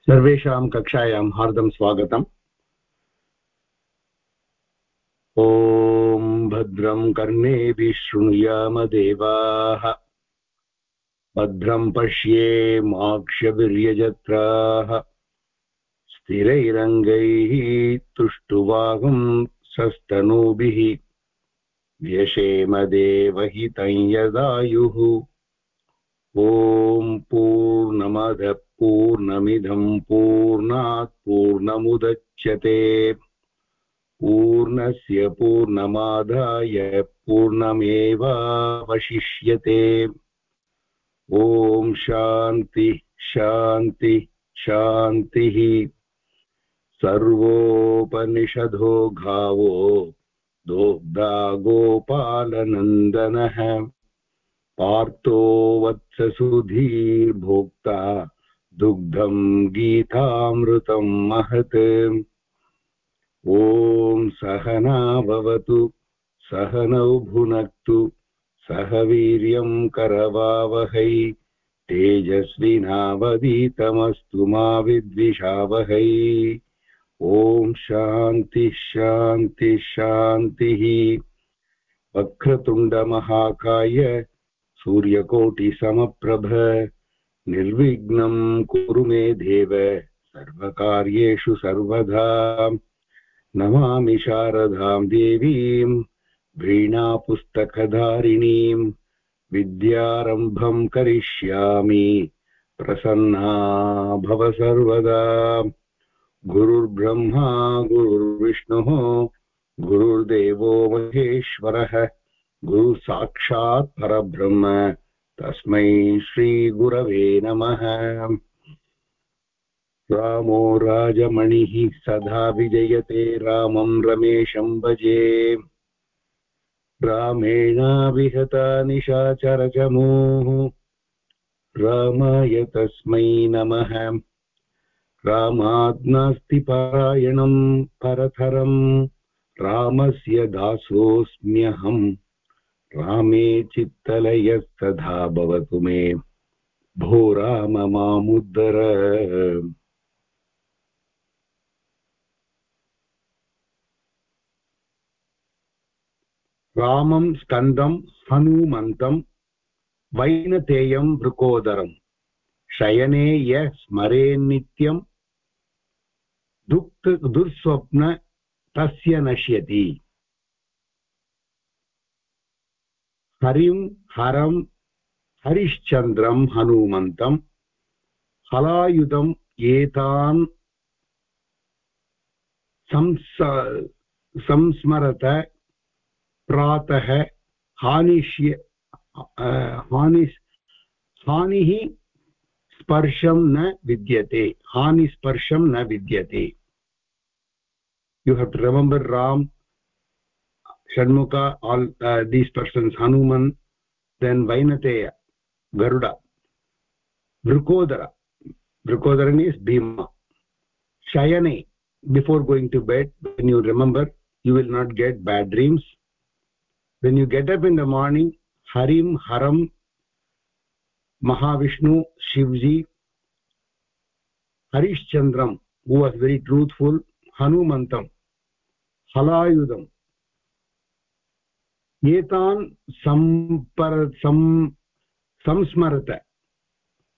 सर्वेषां कक्षायां हार्दं स्वागतम्। ॐ भद्रं कर्णेभिः शृणुयाम देवाः। भद्रं पश्येमाक्षवीर्यजत्राः स्थिरैरङ्गैः तुष्टुवागुं सस्तनूभिः। व्यशेमदेवहितं यदायुः। ॐ पूर्णमदः पूर्णमिदं पूर्णात् पूर्णमुदच्यते पूर्णस्य पूर्णमादाय पूर्णमेवावशिष्यते। ॐ शान्ति शान्ति, शान्तिः। सर्वोपनिषदो घावो दोग्धा गोपालनन्दनः। पार्थो वत्ससुधीर्भोक्ता दुग्धं गीतामृतं महत्। ॐ सहना भवतु सहनौ भुनक्तु, सह वीर्यं करवावहै। तेजस्विनावदीतमस्तु मा विद्विषावहै। ॐ शान्तिः शान्तिः शान्तिः। वक्रतुण्डमहाकाय सूर्यकोटिसमप्रभ, निर्विघ्नं कुरु मे देव, सर्वकार्येषु सर्वदा नमामि शारदां देवीं, वीणापुस्तकधारिणीं, विद्यारम्भं करिष्यामि, प्रसन्ना भव सर्वदा। गुरुर्ब्रह्मा, गुरुर्विष्णुः, गुरुर्देवो महेश्वरः। गुरुसाक्षात् परब्रह्म। तस्मै श्रीगुरवे नमः। रामो राजमणिः सदा विजयते, रामं रमेशं भजे। रामेणाविहता निशाचरचमूः रामाय तस्मै नमः। रामात् नास्ति परायणं परतरम् रामस्य दासोऽस्म्यहम्। रामे चित्तलयस्तथा भवतु मे। भो राम मामुद्धर रामं स्कन्दं हनूमन्तं वैनतेयं वृकोदरम् शयने य स्मरेन्नित्यं दुःख दुःस्वप्न तस्य नश्यति। हरिं हरं हरिश्चन्द्रं हनूमन्तं हलायुधम् एतान् संस्मरत प्रातः हानिष्य हानि हानिः स्पर्शं न विद्यते, हानिस्पर्शं न विद्यते। You have to remember ram shanmukha all uh, these persons hanuman then vainateya garuda vrukodara vrukodara is bhima shayane before going to bed when you remember you will not get bad dreams when you get up in the morning harim haram mahavishnu shivji harishchandram who was very truthful hanumantam हलायुधम् एतान् सम्पर संस्मरत।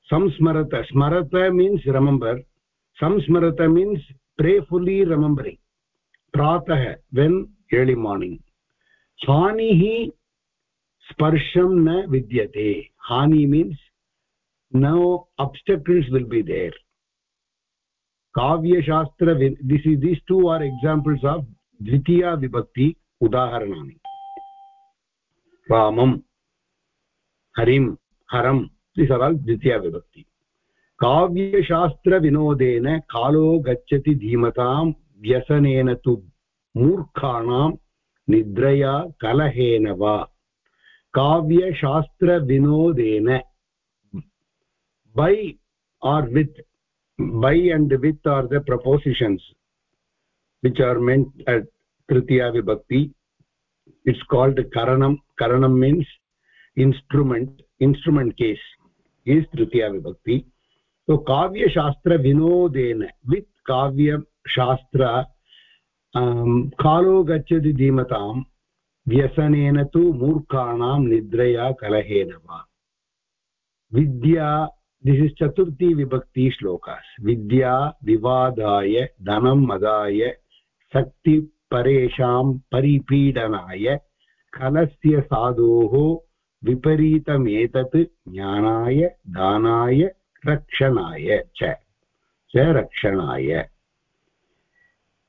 संस्मरत। स्मरत means remember संस्मरत means prayerfully remembering प्रातः when early morning हानिः स्पर्शं न विद्यते। हानि means obstacles will be there. kavya shastra this is these two are examples of द्वितीया विभक्ति, उदाहरणानि। रामं हरिं हरं दिस् आर् आल् द्वितीया विभक्ति काव्यशास्त्रविनोदेन कालो गच्छति धीमतां व्यसनेन तु मूर्खाणां निद्रया कलहेन वा। काव्यशास्त्रविनोदेन by or with by and with are the prepositions which are meant at tritiya it's called karanam karanam means instrument instrument case is tritiya vibhakti so kavya shastra vinodena with kavya shastra um, kalo gacchati dhimatam व्यसनेन तु मूर्खाणां निद्रया कलहेन वा विद्या this is चतुर्थी विभक्ति श्लोकास् विद्या विवादाय धनं मदाय शक्तिपरेषां परिपीडनाय कलस्य साधोः विपरीतमेतत् ज्ञानाय, दानाय, रक्षणाय च। च रक्षणाय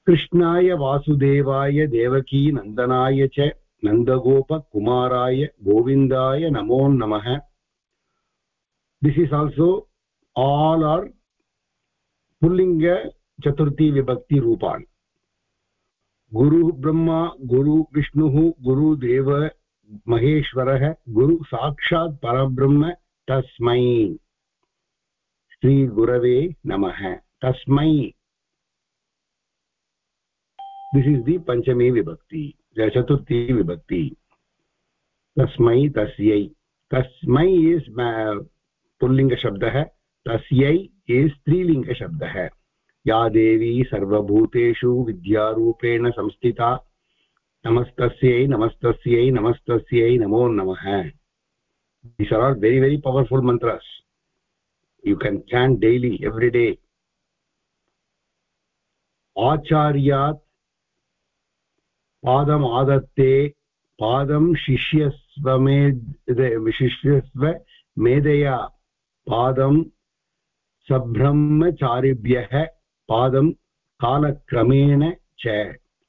कृष्णाय, वासुदेवाय, देवकीनन्दनाय च, नन्दगोपकुमाराय, गोविन्दाय नमो नमः। This is also all are पुल्लिङ्ग चतुर्थी विभक्ति रूपाणि। गुरुः ब्रह्मा, गुरु विष्णुः गुरुदेव महेश्वरः, गुरु साक्षात् परब्रह्म तस्मै। श्रीगुरवे नमः। तस्मै। दिस् इस् दि पञ्चमी विभक्ति चतुर्थी विभक्ति तस्मै तस्यै तस्मै इस् पुल्लिङ्गशब्दः तस्यै इस् स्त्रीलिङ्गशब्दः या देवी सर्वभूतेषु विद्यारूपेण संस्थिता। नमस्तस्यै नमस्तस्यै नमस्तस्यै, नमो नमः। These are all very very powerful mantras. You can chant every day. आचार्यात् पादम् आदत्ते पादं शिष्यस्वमे शिष्यस्व मेधया पादं सब्रह्मचारिभ्यः पादं कालक्रमेण च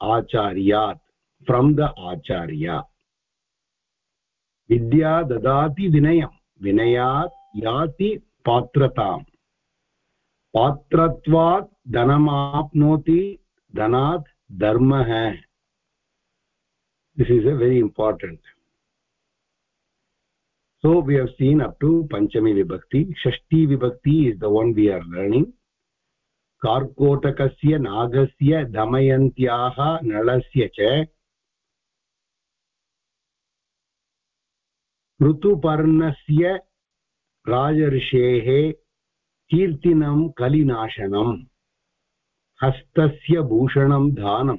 आचार्यात् फ्रम् द आचार्य। विद्या ददाति विनय विनया याति पात्रताम्। पात्रत्वात् धनमाप्नोति, धनात् धर्मः। This is a very important so we have seen up to पञ्चमी विभक्ति षष्टी विभक्ति is the one we are learning कार्कोटकस्य नागस्य दमयन्त्याः नलस्य च ऋतुपर्णस्य राजर्षेः कीर्तिनं कलिनाशनम्, हस्तस्य भूषणं दानं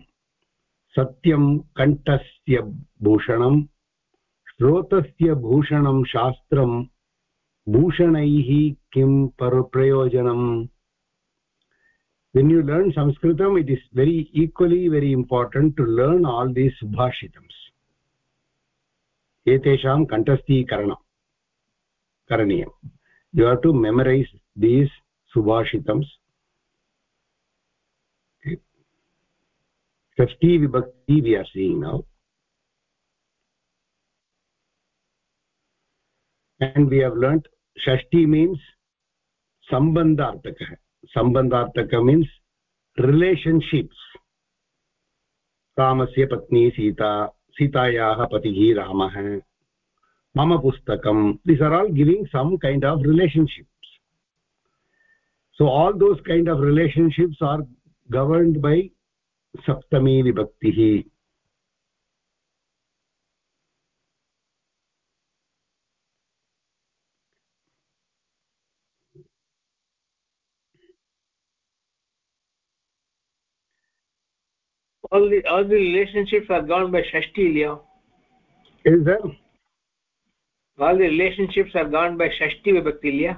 सत्यं कण्ठस्य भूषणं श्रोतस्य भूषणं शास्त्रं, भूषणैः किं प्रयोजनम्? when you learn sanskritam it is very equally very important to learn all these subhashitams etesham kantastikaranam karaniyam. You have to memorize these subhashitams shashti vibhakti we are seeing now. And we have learnt shashti means sambandha arthakah sambandhartaka means relationships. रामस्य पत्नी सीता, सीतायाः पतिः रामः। मम पुस्तकं this are all giving some kind of relationships so all those kind of relationships are governed by सप्तमी विभक्तिः all the all the relationships are governed by shashti leo. Is there all the relationships are governed by shashti vibhakti leo.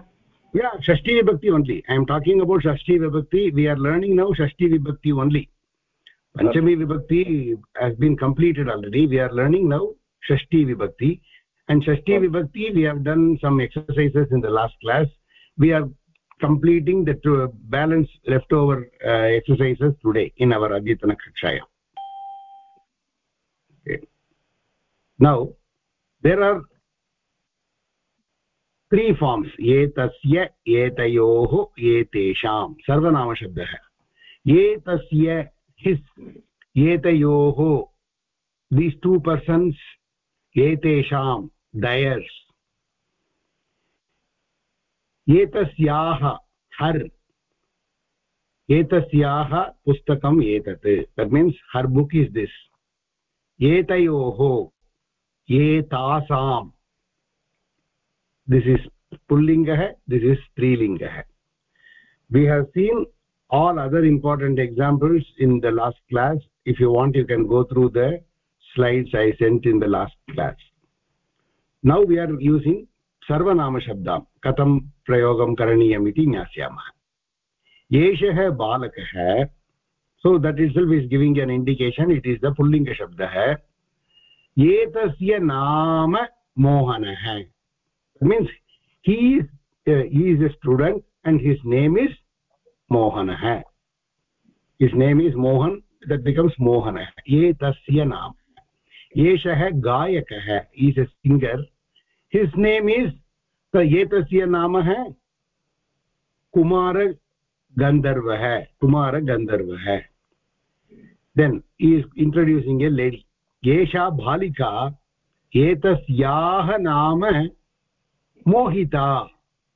Yeah shashti vibhakti only. I am talking about shashti vibhakti. We are learning now shashti vibhakti only. Panchami vibhakti has been completed already. We are learning now shashti vibhakti. And shashti vibhakti we have done some exercises in the last class. We are completing the balance leftover uh, exercises today in our adhyatana kakshaya okay. now there are three forms etasya etayoh etesham sarvanama shabdah etasya his etayoh these two persons etesham theirs एतस्याः, हर्। एतस्याः पुस्तकम् एतत्। That means her book is this एतयोः, एतासाम्। This is पुल्लिङ्गः this is स्त्रीलिङ्गः। We have seen all other important examples in the last class if you want you can go through the slides I sent in the last class now we are using सर्वनामशब्दां कथं प्रयोगं करणीयम् ज्ञाया ज्ञास्यामः। एषः बालकः so that is self is giving an indication it is the पुल्लिङ्गशब्दः एतस्य नाम मोहनः। Means he is a student and his name is Mohan. His name is Mohan that becomes मोहनः। एतस्य नाम। एषः गायकः is a singer his name is एतस्य नाम कुमार गन्धर्वः कुमार गन्धर्वः then is introducing a lady. एषा बालिका एतस्याः नाम मोहिता।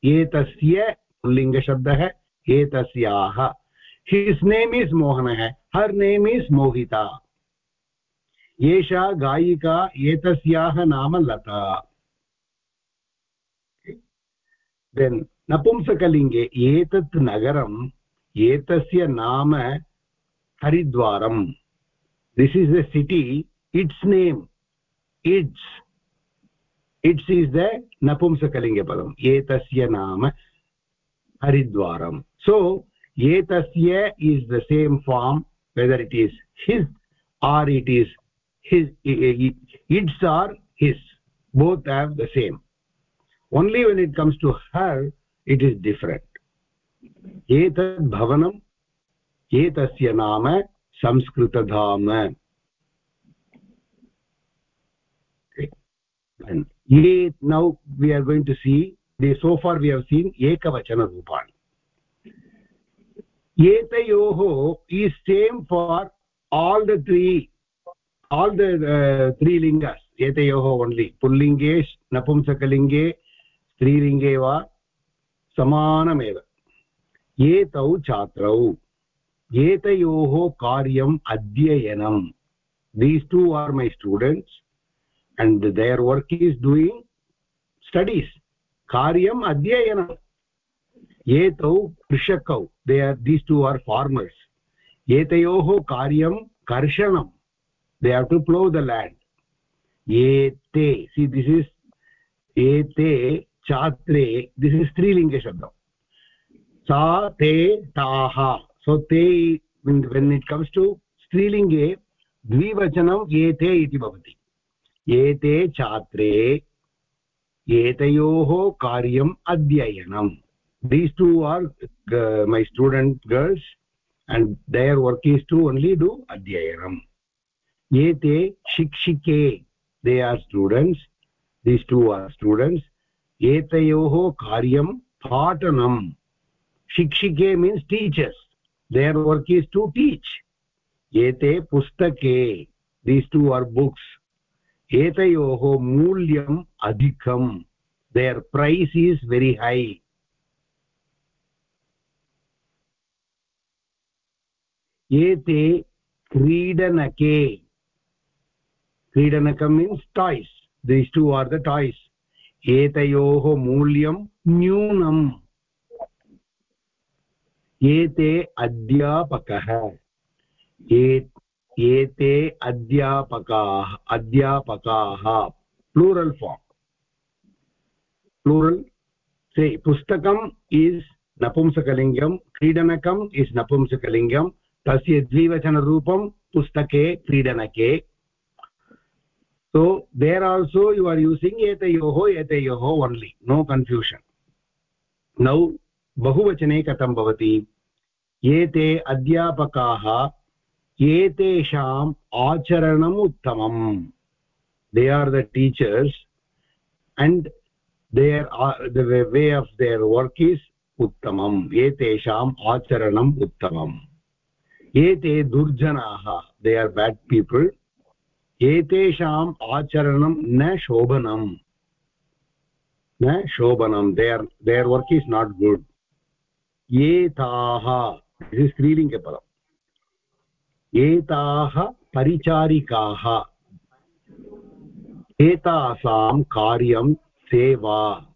एतस्य पुल्लिङ्गशब्दः एतस्याः। His name is Mohan her name is मोहिता। एषा गायिका, एतस्याः नाम लता। देन् नपुंसकलिङ्गे एतत् नगरम् एतस्य नाम हरिद्वारम् this is the city its name its its is the नपुंसकलिङ्गपदम् एतस्य नाम हरिद्वारम् सो एतस्य is the same form whether it is his or it is his its are his. Both have the same. Only when it comes to her it is different etat bhavanam etasya naam samskritadham and ye now we are going to see the so far we have seen ekavachana rupani etayoho is same for all the three all the uh, three lingas एतयोः only पुल्लिङ्गे नपुंसकलिङ्गे स्त्रीलिङ्गे वा समानमेव। एतौ छात्रौ। एतयोः कार्यम् अध्ययनम्। These two are my students and their work is doing studies कार्यम् अध्ययनम्। एतौ कृषकौ। They are these two are farmers एतयोः कार्यं कर्षणम्। They have to plough the land एते सि दिस् इस् एते छात्रे दिस् इस् स्त्रीलिङ्गशब्दं सा, ते, ताः। सो ते वेन् इट् कम्स् टु स्त्रीलिङ्गे द्विवचनम् एते इति भवति। एते छात्रे एतयोः कार्यम् अध्ययनम्। These two are my student girls and their work is to only do अध्ययनम्। एते शिक्षिके they are students these two are students एतयोः कार्यं पाठनं शिक्षिके means teachers their work is to teach एते पुस्तके दीस् टु आर् बुक्स् एतयोः मूल्यम् अधिकं देयर् प्रैस् इस् वेरि है एते क्रीडनके। क्रीडनकं means toys these two are the toys एतयोः मूल्यं न्यूनम्। एते अध्यापकः। एते अध्यापकाः अध्यापकाः, प्लूरल् फार्म्। प्लूरल्, से पुस्तकम् इस् नपुंसकलिङ्गं, क्रीडनकम् इस् नपुंसकलिङ्गं, तस्य द्विवचनरूपं पुस्तके, क्रीडनके। So there also you are using etayoho etayoho only no confusion now bahuvachane katam bhavati एते अध्यापकाः एतेषाम् आचरणम् उत्तमम् they are the teachers and their uh, the way of their work is उत्तमम् एतेषाम् आचरणम् उत्तमम् एते दुर्जनाः they are bad people एतेषाम् आचरणं न शोभनम्। न शोभनं their their work is not good एताः स्त्रीलिङ्गपदम् एताः परिचारिकाः। एतासां कार्यं सेवा।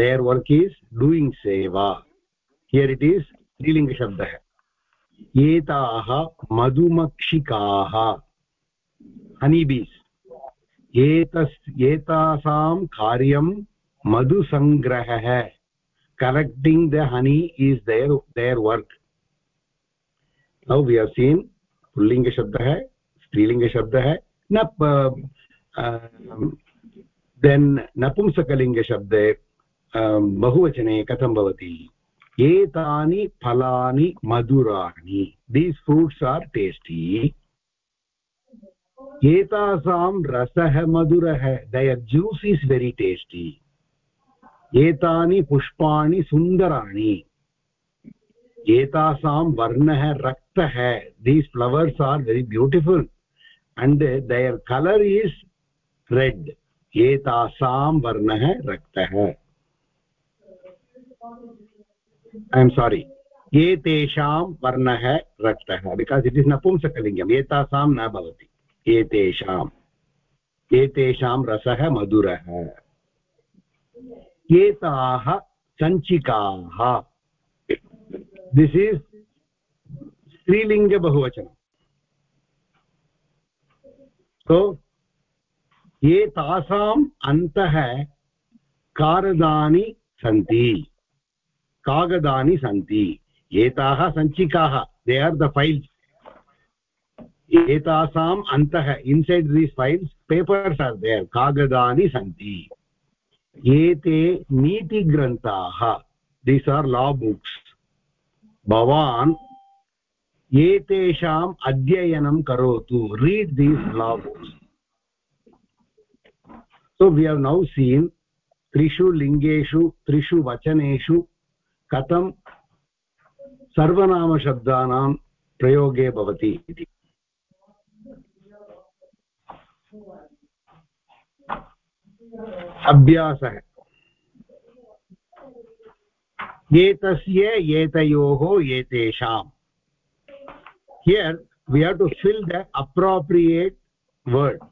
Work is doing seva here it is strilinga shabdah. एताः मधुमक्षिकाः। हनीबीस्। एतस्, एतासां कार्यं मधुसङ्ग्रहः। Collecting the honey is their their work now we have seen पुल्लिङ्गशब्दः स्त्रीलिङ्गशब्दः न देन् नपुंसकलिङ्गशब्दे बहुवचने कथं भवति? एतानि फलानि मधुराणि। दीस् फ्रूट्स् आर् टेस्टी एतासां रसः मधुरः their juice is very tasty एतानि पुष्पाणि, सुन्दराणि। एतासां वर्णः, रक्तः। These flowers are very beautiful and their colour is red एतासां वर्णः, रक्तः। ऐ एम् सारि एतेषां वर्णः, रक्तः। बिकास् इट् इस् नपुंसकलिङ्गम् एतासां न भवति। एतेषाम्। एतेषां रसः मधुरः। एताः सञ्चिकाः। This is स्त्रीलिङ्गबहुवचनम्। सो एतासाम् अन्तः कारदानि सन्ति। कागदानि सन्ति। एताः सञ्चिकाः दे आर् द फैल्स् एतासाम् अन्तः inside these files papers are there कागदानि सन्ति। एते नीतिग्रन्थाः दीस् आर् ला बुक्स् भवान् एतेषाम् अध्ययनं करोतु। Read these law books so, we have now seen त्रिषु लिङ्गेषु, त्रिषु वचनेषु कथं सर्वनामशब्दानां प्रयोगे भवति इति। अभ्यासः। एतस्य एतयोः एतेषाम्। Here we have to fill the appropriate word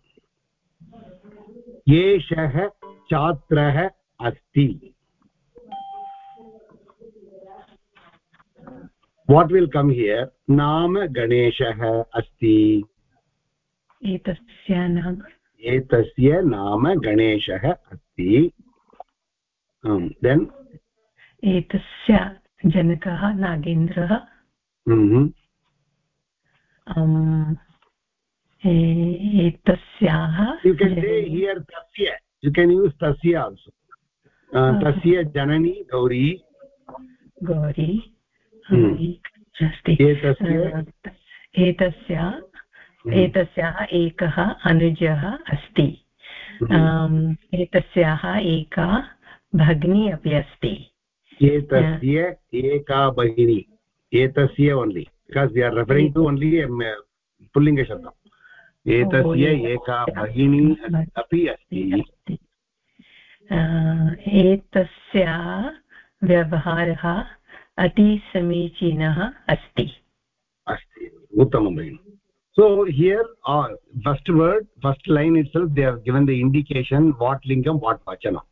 एषः छात्रः अस्ति। वाट् विल् कम् हियर् नाम गणेशः अस्ति। एतस्य नाम। एतस्य नाम गणेशः अस्ति। देन् एतस्य जनकः नागेन्द्रः। हम्म। एतस्याः यु केन् से हियर् तस्य यु केन् यूस् तस्य आल्सो तस्य जननी गौरी गौरी एतस्य एतस्य हम्म। एतस्याः एकः अनुजः अस्ति। हम्म। एतस्याः एका भगिनी अपि अस्ति। एतस्य एका भगिनी। एतस्य only because we are referring to only पुल्लिङ्गशब्दम् एतस्य एका भगिनी अपि अस्ति। एतस्य व्यवहारः अतिसमीचीनः अस्ति। अस्ति। उत्तमं भगिनि। So here uh, first word first line itself they have given the indication what lingam what vachanam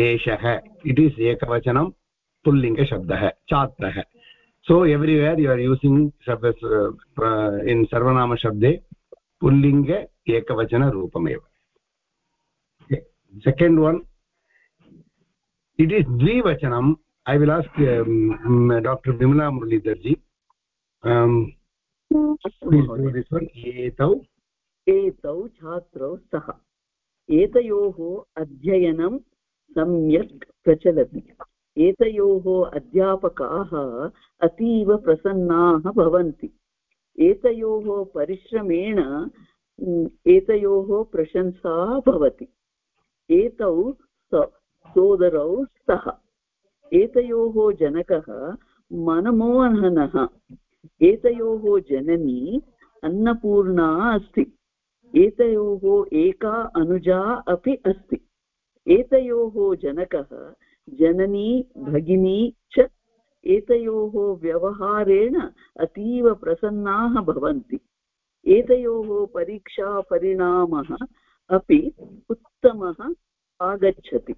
eshah it is ekavachanam pullinga shabdah chatrah so everywhere you are using uh, uh, in sarvanama shabde pullinga ekavachana roopam eva second one it is dvivachanam i will ask um, dr vimala muralidhar ji um, एतौ? एतौ छात्रौ स्तः एतयोः अध्ययनं सम्यक् प्रचलति। एतयोः अध्यापकाः अतीव प्रसन्नाः भवन्ति। एतयोः परिश्रमेण एतयोः प्रशंसा भवति। एतौ सोदरौ स्तः एतयोः जनकः मनमोहनः। एतयोः जननी अन्नपूर्णा अस्ति। एतयोः एका अनुजा अपि अस्ति। एतयोः जनकः जननी, भगिनी च एतयोः व्यवहारेण अतीव प्रसन्नाः भवन्ति। एतयोः परीक्षापरिणामः अपि उत्तमः आगच्छति।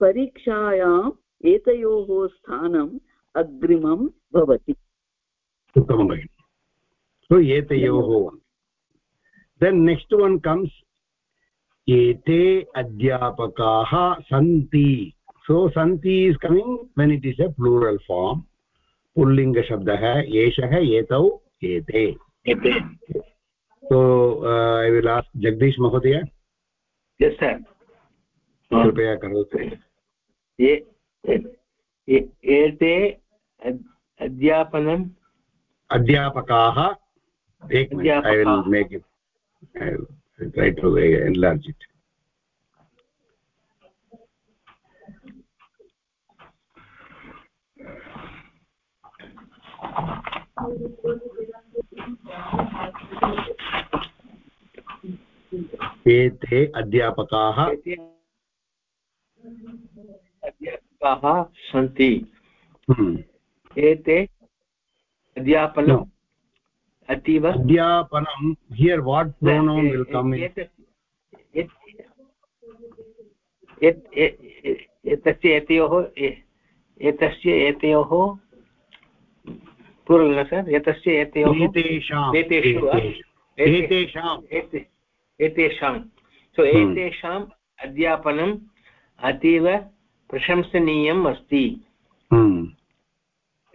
परीक्षायाम् एतयोः स्थानम् अग्रिमं भवति। उत्तमं भगिनि सो एतयोः देन् नेक्स्ट् वन् कम्स् एते अध्यापकाः सन्ति। सो सन्ति is coming when it is a plural form पुल्लिङ्गशब्दः एषः एतौ एते। So I will ask Jagadish महोदय। यस् सर् कृपया करोतु। एते अध्यापनम् अध्यापकाः एक I will make it try to enlarge it एते अध्यापकाः अध्यापकाः सन्ति। हम्म। एते अध्यापनम् अतीव अध्यापनं here what pronoun will come एतस्य एतयोः एतस्य एतयोः पूर्वं सर् एतस्य एतयोः एतेषाम् एतेषु एतेषाम् एतेषां सो। एतेषाम् अध्यापनम् अतीव प्रशंसनीयम् अस्ति हम्म।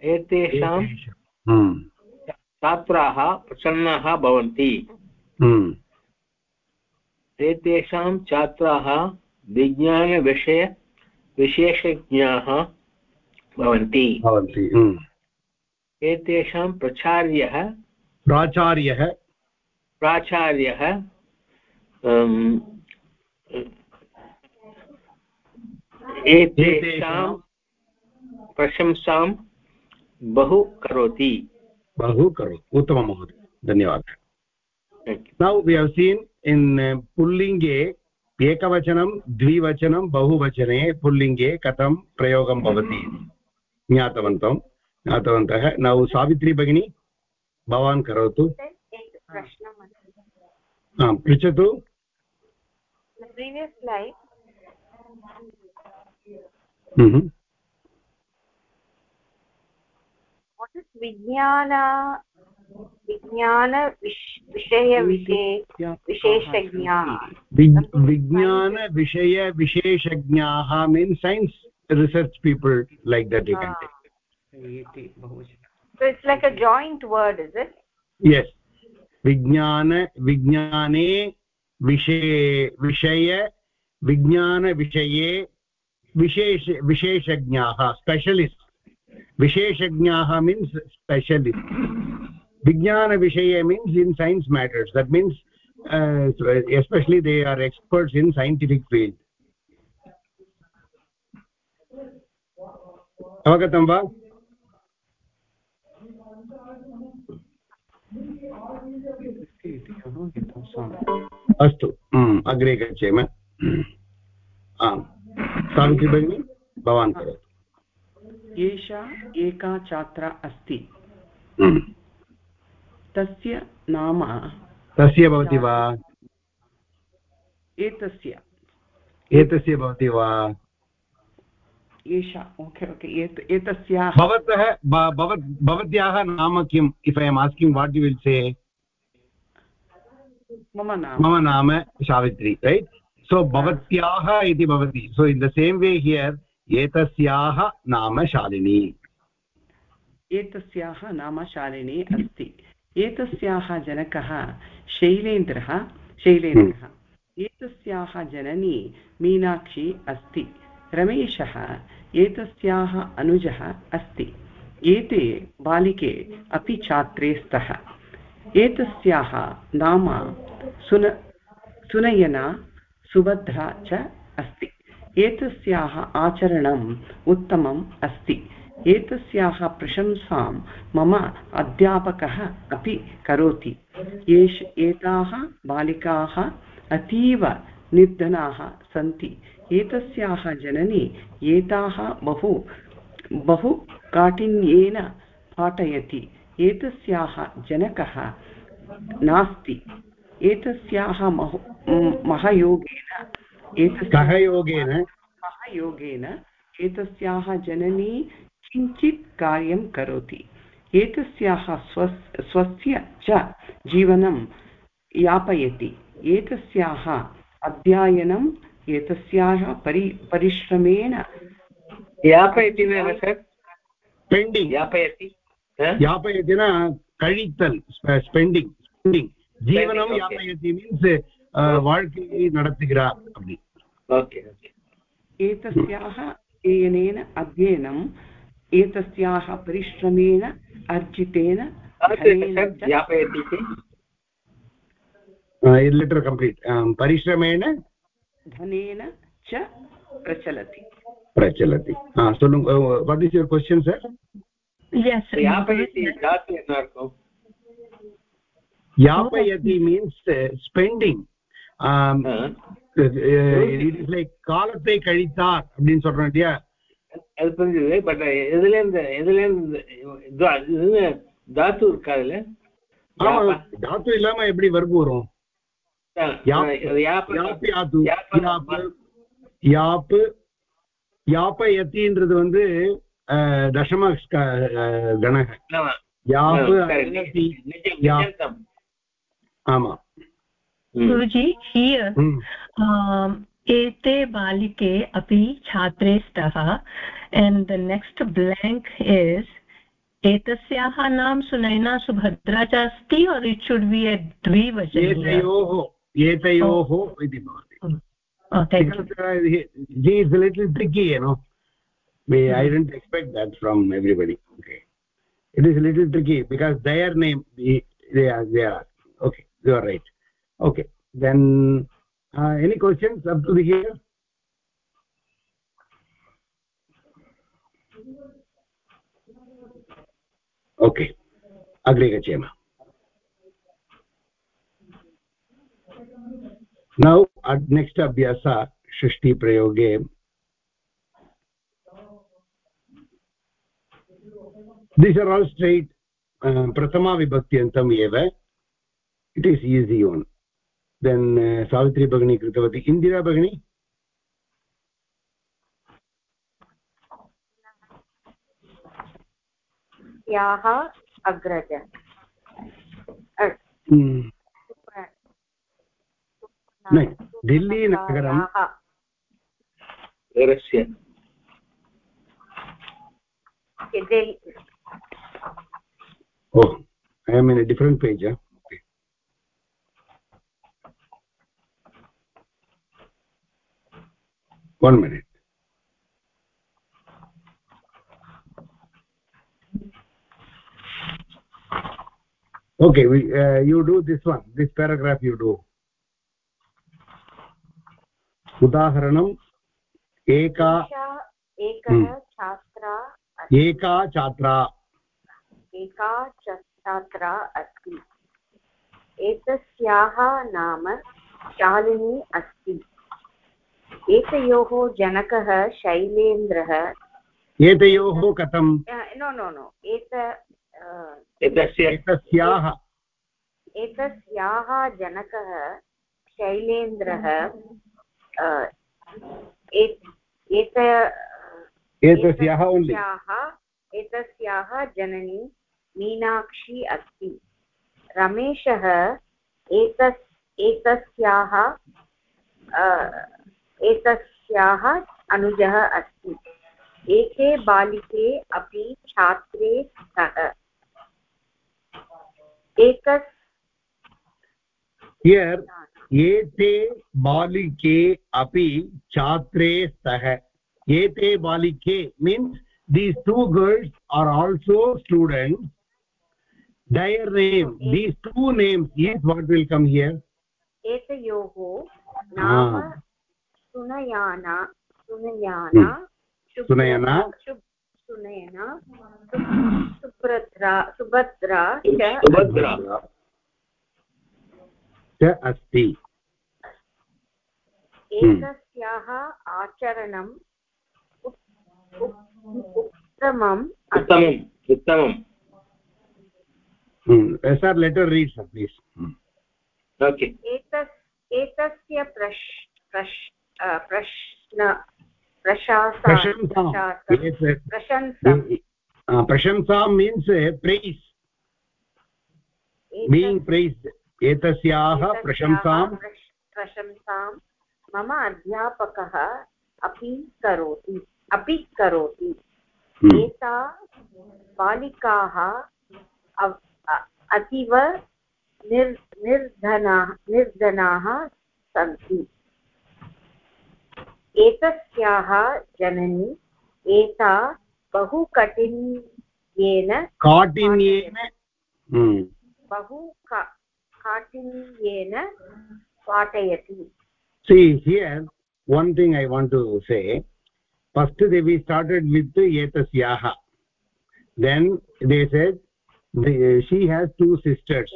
एतेषां। छात्राः प्रसन्नाः भवन्ति हम्म। एतेषां छात्राः विज्ञानविषय विशेषज्ञाः भवन्ति भवन्ति हम्म। एतेषां प्रचार्यः प्राचार्यः प्राचार्यः एतेषां प्रशंसां बहु करोति। बहु करोतु। उत्तमं महोदय धन्यवादः। Now we have seen in पुल्लिङ्गे एकवचनं द्विवचनं बहुवचने पुल्लिङ्गे कथं प्रयोगं भवति? ज्ञातवन्तौ। ज्ञातवन्तः। नौ सावित्री भगिनी भवान् करोतु। पृच्छतु। The previous Mhm. what is vijnana vijnana विषय विशे विशेषज्ञाः विज्ञानविषयविशेषज्ञाः means science research people like that you can so it's like a joint word is it? Yes विज्ञान विज्ञाने विषये विषय विज्ञानविषये विशेष विशेषज्ञाः means specialist विज्ञानविषये means in science matters that means especially they are experts in scientific field अवगतं वा अस्तु अग्रे गच्छेम आम् सावित्री भगिनी भवान् करोतु एषा एका छात्रा अस्ति। हम्म। तस्य नाम तस्य भवति वा? एतस्य। एतस्य भवति वा? एषा ओके ओके एतस्याः। भवतः भवत्याः नाम किम्? If I am asking what you will say मम नाम। मम नाम सावित्री रैट् सो भवत्याः इति भवति। So in the same way here एतस्याः नाम शालिनी। एतस्याः नाम शालिनी अस्ति। एतस्याः जनकः शैलेन्द्रः शैलेन्द्रः। एतस्याः जननी मीनाक्षी अस्ति। रमेशः एतस्याः अनुजः अस्ति। एते बालिके अपि छात्रे स्तः एतस्याः नाम सुन सुनयना सुभद्रा च अस्ति। एतस्याः आचरणम् उत्तमम् अस्ति। एतस्याः प्रशंसां मम अध्यापकः अपि करोति। एष एताः बालिकाः अतीव निर्धनाः सन्ति। एतस्याः जननी एताः बहु बहु काठिन्येन पाठयति। एतस्याः जनकः नास्ति। एतस्याः महो महयोगेन कः योगेन योगेन एतस्याः जननी किञ्चित् कार्यं करोति। एतस्याः स्व स्वस्य च जीवनं यापयति। एतस्याः अध्ययनम् एतस्याः परि परिश्रमेण यापयति स्पेण्डिङ्ग् यापयति? यापयति न कळितल् स्पेण्डिङ्ग् ஸ்பெண்டிங் ஜீவனம் யாபயதி மீன்ஸ் வாழ்க்கையை நடத்துகிறார் அப்படி। ओके एतस्याः अध्ययनेन अध्ययनम् एतस्याः परिश्रमेण अर्जितेन ज्ञापयति लिटर् कम्प्लीट् परिश्रमेण? धनेन च प्रचलति। प्रचलति. What is your question sir यापयति means spending காலத்தை கழித்தார் அப்படின்னு சொல்றேன் இல்லையா? அது புரிஞ்சுது பட் எதுல இருந்து எதுல இருந்து தாத்து இருக்காதுல்ல தாத்து இல்லாம எப்படி வர்பு வரும்? யாப்பு யாப்ப? எத்தின்றது வந்து தசம கணக யாப்பு ஆமா. ம். um, एते बालिके अपि छात्रे स्तः and the next blank is एतस्याः नाम सुनैना सुभद्रा च अस्ति or it should be a द्विवचन here? एतयोः इति भवति oh uh, is a little tricky you know we i didn't expect that from everybody okay it is a little tricky because their name they, they are they are okay you are right okay then uh, any questions up to the here okay agre gachema now at next abhyasa षष्टि प्रयोगे these are all straight uh, prathama vibhaktyantam eva it is easy one Uh, savitri bhagini kritavati indira bhagini याः अग्रज अ, hmm. दिल्लीनगरं- याः नगरस्य Dil- oh i am in a different page huh? okay. One minute okay we, uh, you do this one this paragraph you do उदाहरणम् एका हम्म। एकः छात्रा एका छात्रा एका छात्रा अस्ति एतस्याः नाम शालिनी अस्ति एतयोः जनकः शैलेन्द्रः। एतयोः कथं नो नो नो एत एतस्य एतस्याः। जनकः शैलेन्द्रः एत- एत एतस्याः एतस्याः एतस्याः जननी मीनाक्षी अस्ति। रमेशः एतस् एतस्याः एतस्याः अनुजः अस्ति। एके बालिके अपि छात्रे स्तः एकस् एते बालिके अपि छात्रे स्तः। एते बालिके means these two girls are also student their name these two name is what will come here एतयोः नाम सुनयाना सुनयाना सुनयना। सुनयना सुभद्रा सुभद्रा च सुभद्रा। च अस्ति। एकस्याः आचरणम् उत्- उत्- उत्तमम् उत्तमम् उत्तमम्। hmm. ओके एतस् एतस्य प्रश् प्रश् प्रश्न प्रशासा मीन्स् प्रैस् बीङ्ग् प्रैस् एतस्याः प्रशंसां प्रशंसां मम अध्यापकः अपि करोति अपि करोति। हम्म, एता बालिकाः अतीव निर् निर्धनाः निर्धनाः सन्ति। एतस्याः जननी एता बहु कठिन्येन काठिन्येन हम्म, बहु का- काठिन्येन पाठयति see here one thing i want to say first they we started with etasyaha then they said the, she has two sisters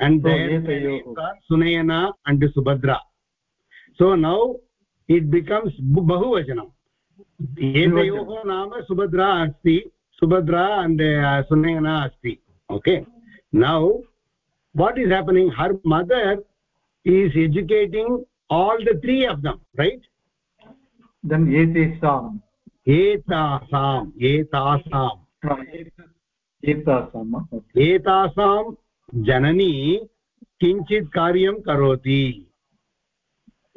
and So, their etayoh. names are sunayana and subhadra so now it becomes बहुवचनम् एतयोः नाम सुभद्रा अस्ति Subhadra and Sunayana अस्ति okay now what is happening her mother is educating all the three of them right एतासां जननी किञ्चित् कार्यं करोति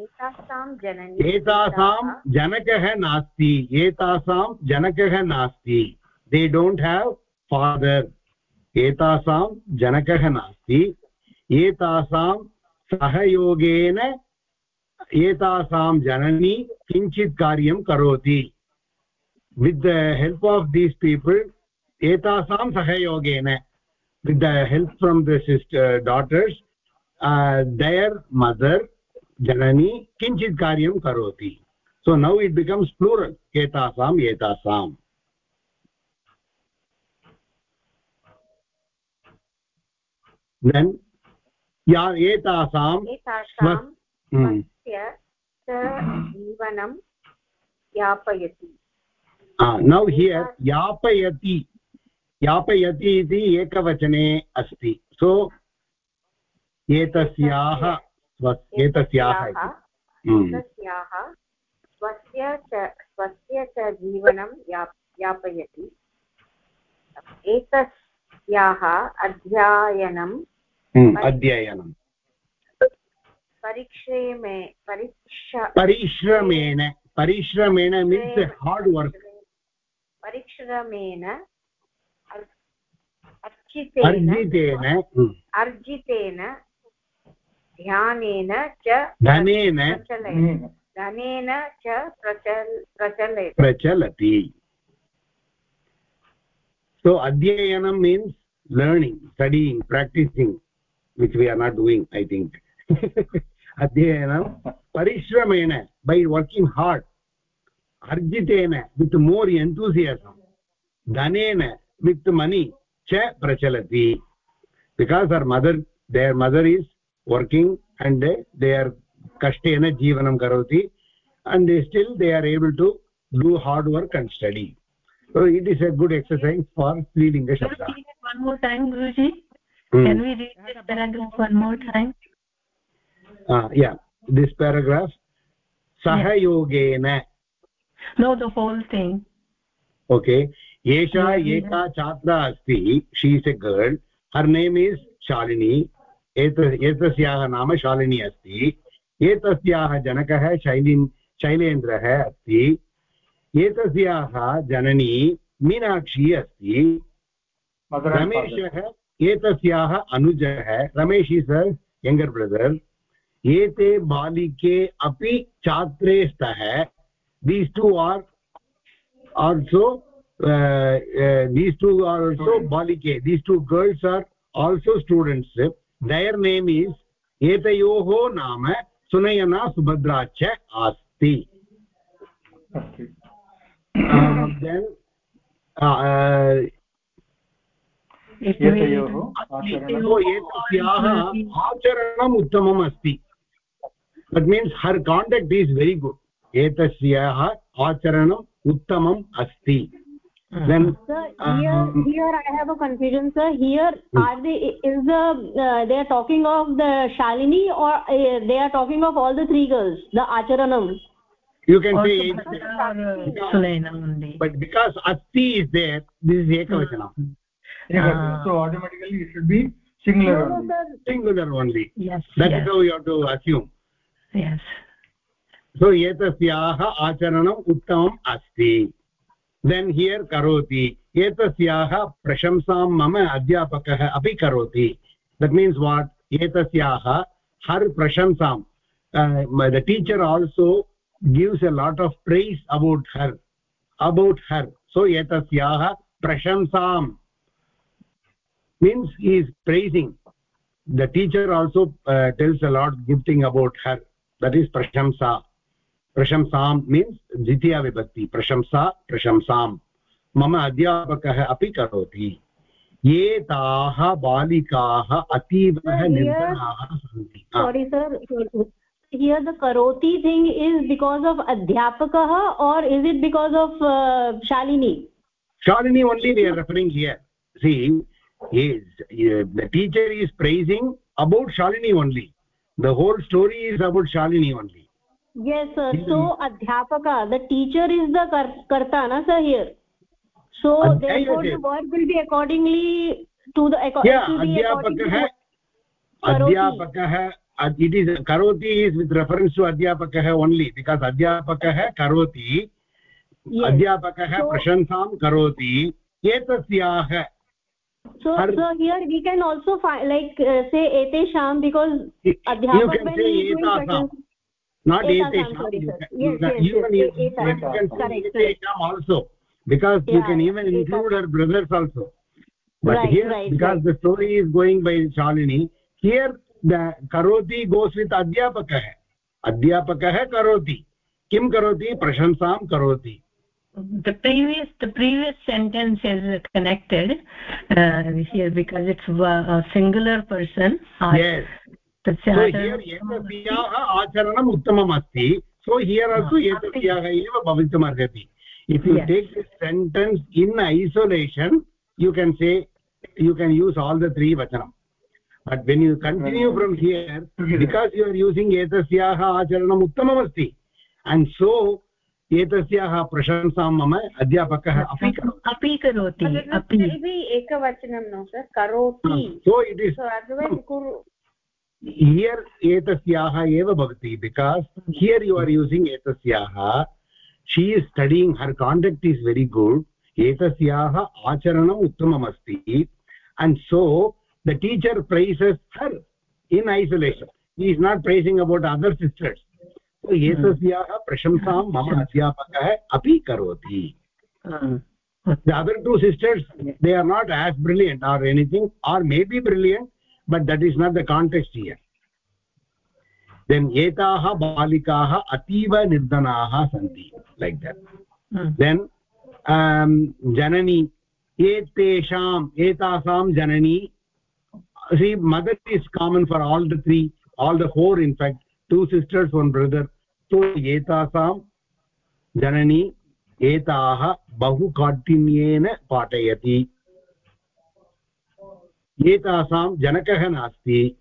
एतासां जनकः नास्ति एतासां जनकः नास्ति। दे डोण्ट् हेव् फादर् एतासां जनकः नास्ति। एतासां सहयोगेन एतासां जननी किञ्चित् कार्यं करोति। With the help of these people एतासां सहयोगेन with the help from the sister daughters their mother जननी किञ्चित् कार्यं करोति। So now it becomes plural एतासाम् एतासाम्। देन् या एतासां हम्म, जीवनं यापयति। नौ हियर् यापयति। यापयति इति एकवचने अस्ति। सो एतस्याः स्व- एतस्याः इति। हम्म, एतस्याः स्वस्य च स्वस्य च जीवनं याप यापयति। एतस्याः अध्ययनं हम्म, अध्ययनं परिक्षेमे परीक्षा परिश्रमेण परिश्रमेण मीन्स् हार्ड् वर्क् परिश्रमेण अर्जितेन अर्जितेन। हम्म, अर्जितेन ध्यानेन च धनेन धनेन च प्रचल प्रचलति। प्रचलति। सो अध्ययनं means learning studying practising which we are not doing I think अध्ययनं परिश्रमेण बै वर्किङ्ग् हार्ड् अर्जितेन वित् मोर् एन्तूसियसम् धनेन वित् मनी च प्रचलति। Because our mother their mother is working and they, they are kashtena jeevanam karoti and they still they are able to do hard work and study. So it is a good exercise for strilinga Can shabda we read it one more time guruji? Hmm. can we read this paragraph one more time? Uh, yeah. This paragraph sahayogena. No the whole thing. Okay. Esha eka chhatra asti. She is a girl. Her name is shalini एत एतस्याः नाम शालिनी अस्ति। एतस्याः जनकः शैलिन् शैलेन्द्रः अस्ति। एतस्याः जननी मीनाक्षी अस्ति। रमेशः एतस्याः अनुजः। रमेश इस् यङ्गर् ब्रदर् एते बालिके अपि छात्रे स्तः these two are also these two are also बालिके। These two girls are also students their name is etayoho nama sunayana subhadra cha asti okay. uh, then uh, एतस्याः आचरणम् उत्तमम् अस्ति that means her conduct is very good एतस्याः आचरणम् उत्तमम् अस्ति then Sir, here, um, here I have a confusion, sir. Here, are they, is the, uh, they are talking of the Shalini or uh, they are talking of all the three girls, the Acharanam? you can or say subhadra or uh, sunaina only but because asti is there this is ekavachanam Ekavachanam. so automatically it should be singular No, no, only sir. singular only yes that is yes how you have to assume yes so एतस्याः आचरणम् उत्तमम् अस्ति then here करोति। एतस्याः प्रशंसां मम अध्यापकः अपि करोति। दट् मीन्स् वाट् एतस्याः हर् प्रशंसां। The teacher also gives a lot of praise about her about her so एतस्याः प्रशंसां। Means he is praising. The teacher also uh, tells a lot good thing about her. That is prashamsa prashamsam means dvitiya vibhakti prashamsa prashamsam मम अध्यापकः अपि करोति ये ताः बालिकाः अतीव निर्धनाः सन्ति हा, here the karoti thing is because of adhyapakah or is it because of uh, shalini shalini only we are referring here see he is uh, the teacher is praising about shalini only the whole story is about shalini only yes sir so adhyapaka the teacher is the kar karta na sir here so therefore the word will be accordingly to the yeah to अध्यापकः Karoti. अध्यापकः it is karoti is with reference to अध्यापकः only because अध्यापकः करोति yes. अध्यापकः So- प्रशंसां करोति एतस्याः so Har- so here we can also find like uh, say etesham because adhyapak when he is doing not etesham you can- you can you e- you can also because you Yeah, can yeah, even include her brothers also but Right, here right, because right. the story is going by shalini here the karoti goes with adhyapakah adhyapakah karoti kim karoti prashansam karoti the previous the previous sentence is connected uh, here because it's a singular person yes एकक्रियाः आचरणम् उत्तमम् अस्ति so here also एकक्रियाः एव भवितुमर्हति if you take sentence in isolation you can say you can use all the three वचनम् but when you continue from here because you are using एतस्याः आचरणम् उत्तममस्ति अण्ड् सो एतस्याः प्रशंसां मम अध्यापकः अपि अपि करोति एकवचनं सो इट् इस् हियर् एतस्याः एव भवति because here you are using एतस्याः. She is studying her conduct is very good एतस्याः आचरणम् उत्तममस्ति and so the teacher praises her in isolation he is not praising about other sisters एतस्याः प्रशंसां hmm. मम अध्यापकः अपि करोति. Hmm. The other two sisters, they are not as brilliant or anything, or may brilliant, but that is not the context here then etaah balikaah ativa nirdanaah santi like that hmm. then um janani etesham etasam janani see mother is common for all the three all the four in fact two sisters one brother so etasam janani एताः बहु काठिन्येन पाठयति एतासां जनकः नास्ति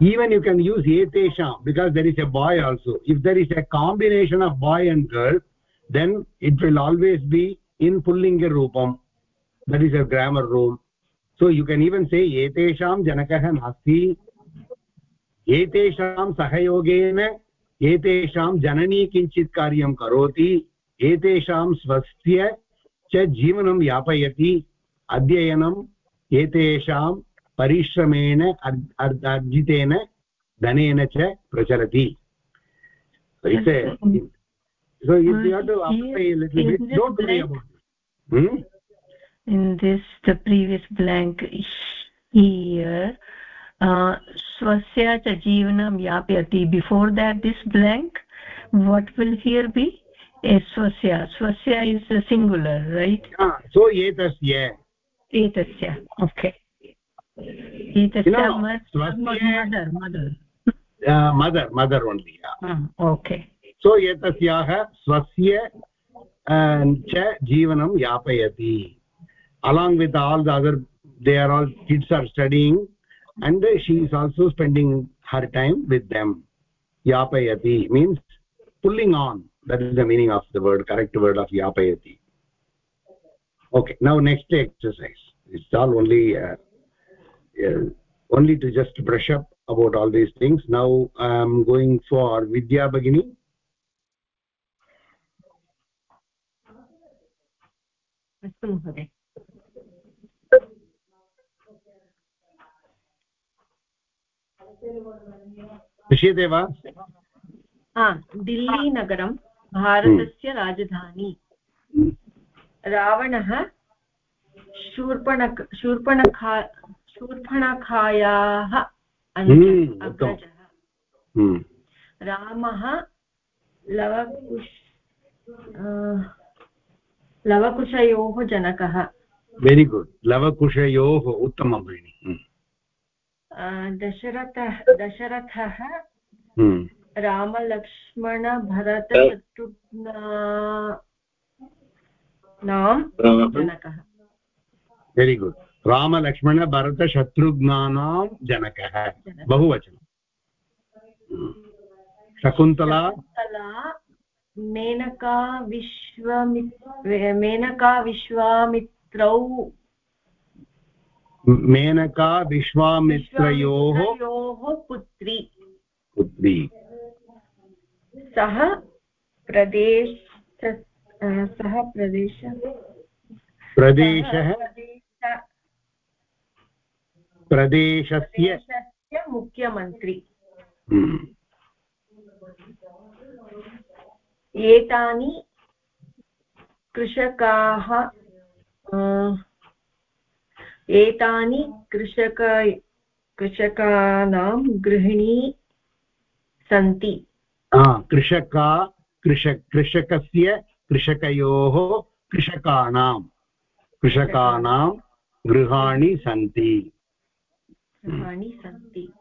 even you can use etesham because there is a boy also if there is a combination of boy and girl then it will always be in pullinga roopam that is a grammar rule so you can even say etesham janakah nasti etesham sahayogena एतेषां जननी किञ्चित् कार्यं करोति एतेषां स्वस्य च जीवनं यापयति अध्ययनम् एतेषां परिश्रमेण अर्- अर्- अर्जितेन धनेन च प्रचलति So it's a- so if you have to apply a little bit don't worry about it hmm? in this the previous blank here uh, swasya cha jeevanam yapyati before that this blank what will here be swasya swasya is a singular right Ah, so etasya etasya okay etasya No, no. ma- Swasya- mother mother uh, mother mother only yeah. Ah, okay सो एतस्याः स्वस्य अ, च जीवनं यापयति along with all the other they are all kids are studying and she is also spending her time with them yapayati means pulling on that is the meaning of the word correct word of yapayati okay now next exercise It's all only uh, uh, only to just brush up about all these things now i'm going for vidya bagini अस्तु महोदय दृश्यते वा दिल्लीनगरं भारतस्य राजधानी रावणः शूर्पणख शूर्पणखा शूर्पणखायाः हम्म, अग्रजः। हम्म, रामः लवकुश लवकुशयोः जनकः। वेरि गुड् लवकुशयोः उत्तमं भगिनि। हम्म, दशरथः दशरथः रामलक्ष्मणभरतशत्रुघ्नानां जनकः। वेरि गुड् रामलक्ष्मण भरतशत्रुघ्नानां जनकः बहुवचनं। शकुन्तला मेनका विश्वमि मेनका विश्वामित्रौ मेनका विश्वामित्रयोः पुत्री पुत्री सः प्रदेश सः प्रदेशः प्रदेश- प्रदेशस्य मुख्यमन्त्री हम्म, एतानि कृषकाः एतानि कृषक कृषकाणां गृहिणी सन्ति। कृषका कृषक कृषकस्य कृषकयोः कृषकाणां कृषकाणां गृहाणि सन्ति। गृहाणि सन्ति।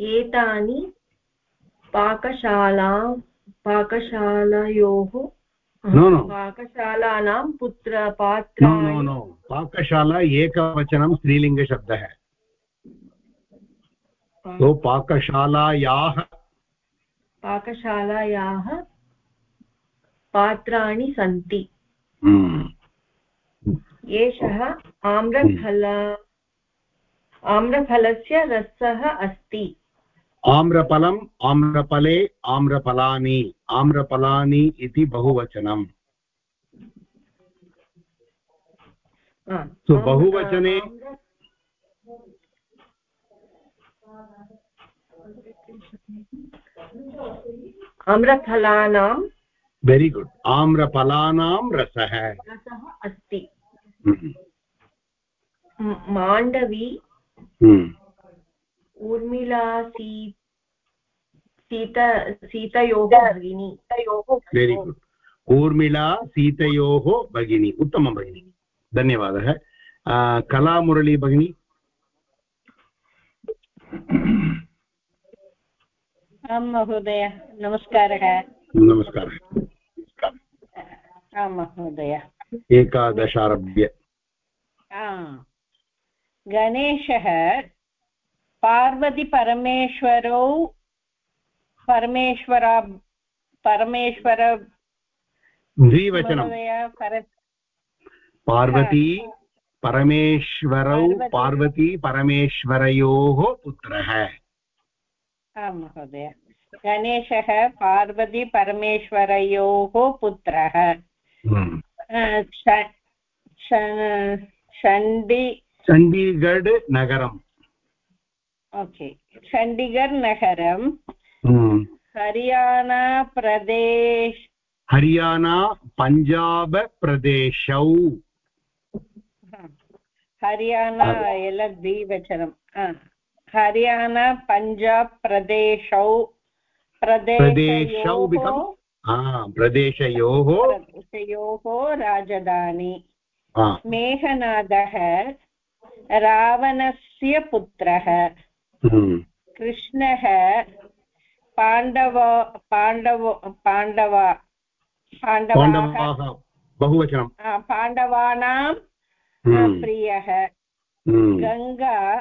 एतानि पाकशालां पाकशालायोः. पाकशालानां पुत्र नो पाकशाला एकवचनं स्त्रीलिङ्गशब्दः। तो पाकशालायाः पाकशालायाः पात्राणि सन्ति। हम्म, एषः आम्रफल आम्रफलस्य रसः अस्ति। आम्रफलम् आम्रफले आम्रफलानि आम्रफलानि इति बहुवचनम्। बहुवचने- आम्र- आम्रफलानां वेरि गुड् आम्रफलानां रसः। रसः अस्ति। हम्म, माण्डवी ऊर्मिला सी सीत सीतयोः भगिनी वेरि गुड् ऊर्मिला सीतयोः भगिनी उत्तमं भगिनी धन्यवादः कलामुरळी भगिनी आं महोदय नमस्कारः नमस्कारः आं महोदय एकादशारभ्य आ, गणेशः पार्वतीपरमेश्वरौ परमेश्वरा परमेश्वर द्विवचनं पार्वती परमेश्वरौ पार्वती। पार्वती परमेश्वरयोः पुत्रः आं महोदय गणेशः पार्वतीपरमेश्वरयोः पुत्रः हम्म। आ, ष- ष- चण्डी चण्डीगढ् नगरम्। ओके चण्डीगढ् नगरं हम्म। हरियाणाप्रदेश हरियाणा पञ्जाब प्रदेशौ। हरियाणा एल द्विवचनं हा. हरियाणा पञ्जाब् प्रदेशौ। प्रदेशौ प्रदेशयोः। प्रदेशयोः। प्रदेशयोः राजधानी। हा, मेघनादः। रावणस्य पुत्रः। हम्म। कृष्णः पाण्डव पाण्डव पाण्डव पाण्डवाः। बहुवचनं। पाण्डवानां हम्म। प्रियः। हम्म। गङ्गा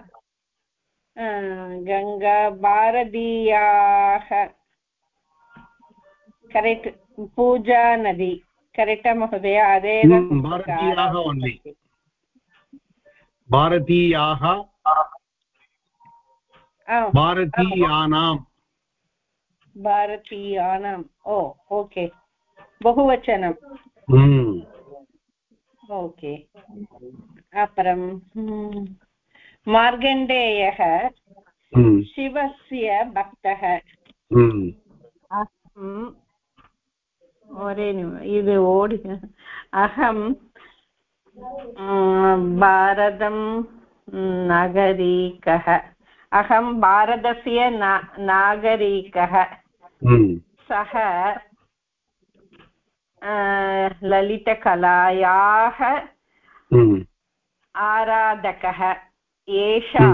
गङ्गा भारतीयाः करेक्ट् पूजा नदी। करेक्ट् महोदय अदेव भारतीयाः भारतीयानां भारतीयानाम्। ओ ओके बहुवचनम्। हम्म। ओके अपरं हम्म, मार्गण्डेयः हम्म। शिवस्य भक्तः। अहम् ओडि अहं अं, भारतं नागरिकः। अहं भारतस्य नागरिकः। हम्म। सः अं, ललितकलायाः हम्म। आराधकः। एषा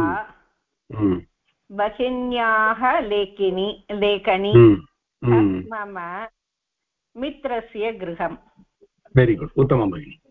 हम्म। भगिन्याः लेखिनी लेखनी मम मित्रस्य गृहं वेरि गुड् उत्तमं भगिनि।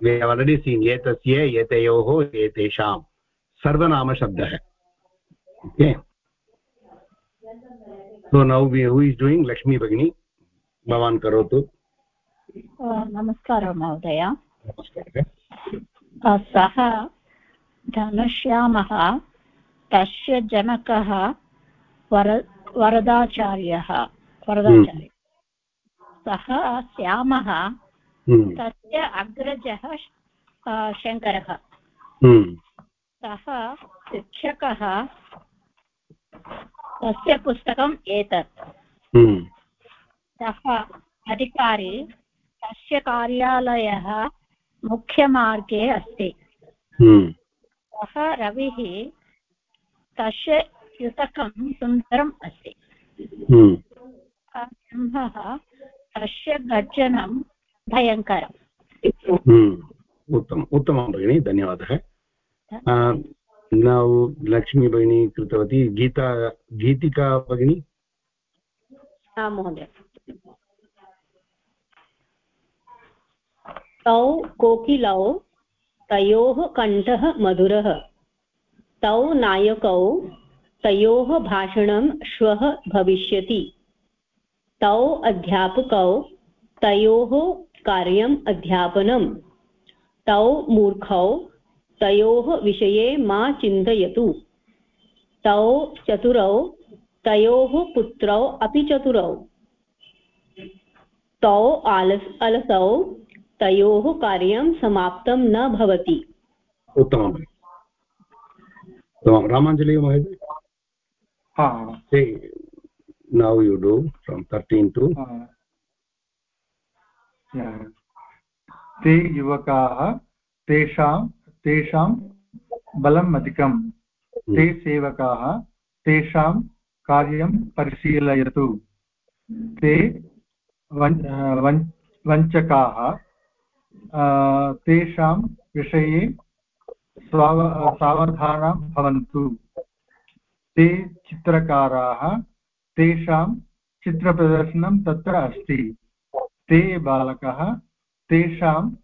we have already seen एतस्य एतयोः एतेषां सर्वनामशब्दः। okay so now we who is doing? Lakshmi bagini भवान् करोतु नमस्कारः महोदय नमस्कारः सः घनश्यामः तस्य जनकः वर वरदाचार्यः वरदाचार्य सः श्यामः तस्य अग्रजः शङ्करः। हम्म, सः शिक्षकः। तस्य पुस्तकम् एतत्। हम्म, सः अधिकारी। तस्य कार्यालयः मुख्यमार्गे अस्ति। सः रविः तस्य युतकं सुन्दरम् अस्ति। सिंहः तस्य गर्जनं भयङ्करम् उत्तमम् उत्तमं भगिनि धन्यवादः नौ लक्ष्मी भगिनी कृतवती गीता गीतिका भगिनी आं महोदय तौ कोकिलौ तयोः कण्ठः मधुरः तौ नायकौ तयोः भाषणं श्वः भविष्यति तौ अध्यापकौ तयोः कार्यम् अध्यापनं तौ मूर्खौ तयोः विषये मा चिन्तयतु। तौ चतुरौ तयोः पुत्रौ अपि चतुरौ। तौ आलस् अलसौ तयोः कार्यं समाप्तं न भवति। उत्तमं भगिनि उत्तमं रामाञ्जलि महोदय? हा now you do from 13 to हा. ते युवकाः तेषां तेषां बलम् अधिकं ते सेवकाः तेषां कार्यं परिशीलयतु। ते वञ् वञ्, वञ्चकाः तेषां विषये स्वाव, सावधानं भवन्तु। ते चित्रकाराः, तेषां चित्रप्रदर्शनं तत्र अस्ति। ते बालकः तेषाम्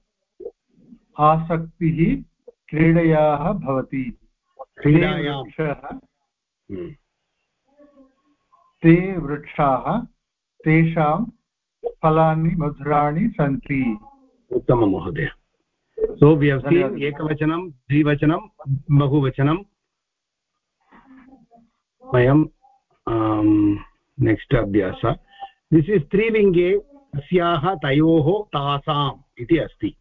आसक्तिः क्रीडयाः भवति। ते वृक्षः हम्म, ते वृक्षाः तेषां फलानि मधुराणि सन्ति। उत्तमं महोदय सो वि हव् सीन्। एकवचनं द्विवचनं बहुवचनं। वयं नेक्स्ट् अभ्यास। दिस् इस् तस्याः तयोः तासाम् इति अस्ति।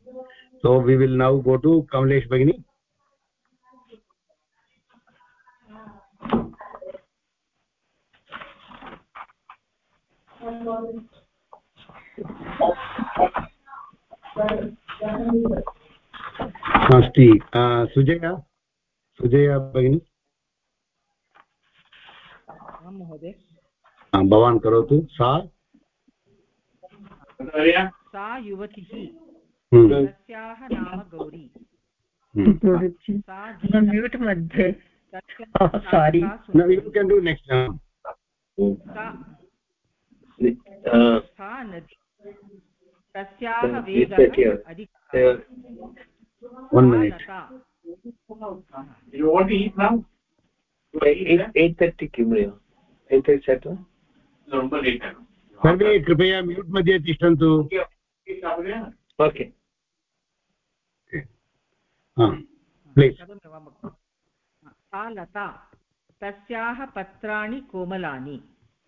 सो we will now go to Kamlesh भगिनी। अस्ति सुजया सुजया भगिनी। महोदय। अ, भवान् करोतु सा महोदय सा युवतिः हम्म, तस्याः नाम गौरी हम्म. सा म्यूट् मध्ये तस्याः Oh. सा Uh, नदी वेगः reset here. अधिकः uh, One सा minute. Lata You want to eat now? eight eight thirty किमृ eight thirty set Number eight. सर्वे कृपया म्यूट् मध्ये तिष्ठन्तु। वक्तुं सा लता तस्याः पत्राणि कोमलानि।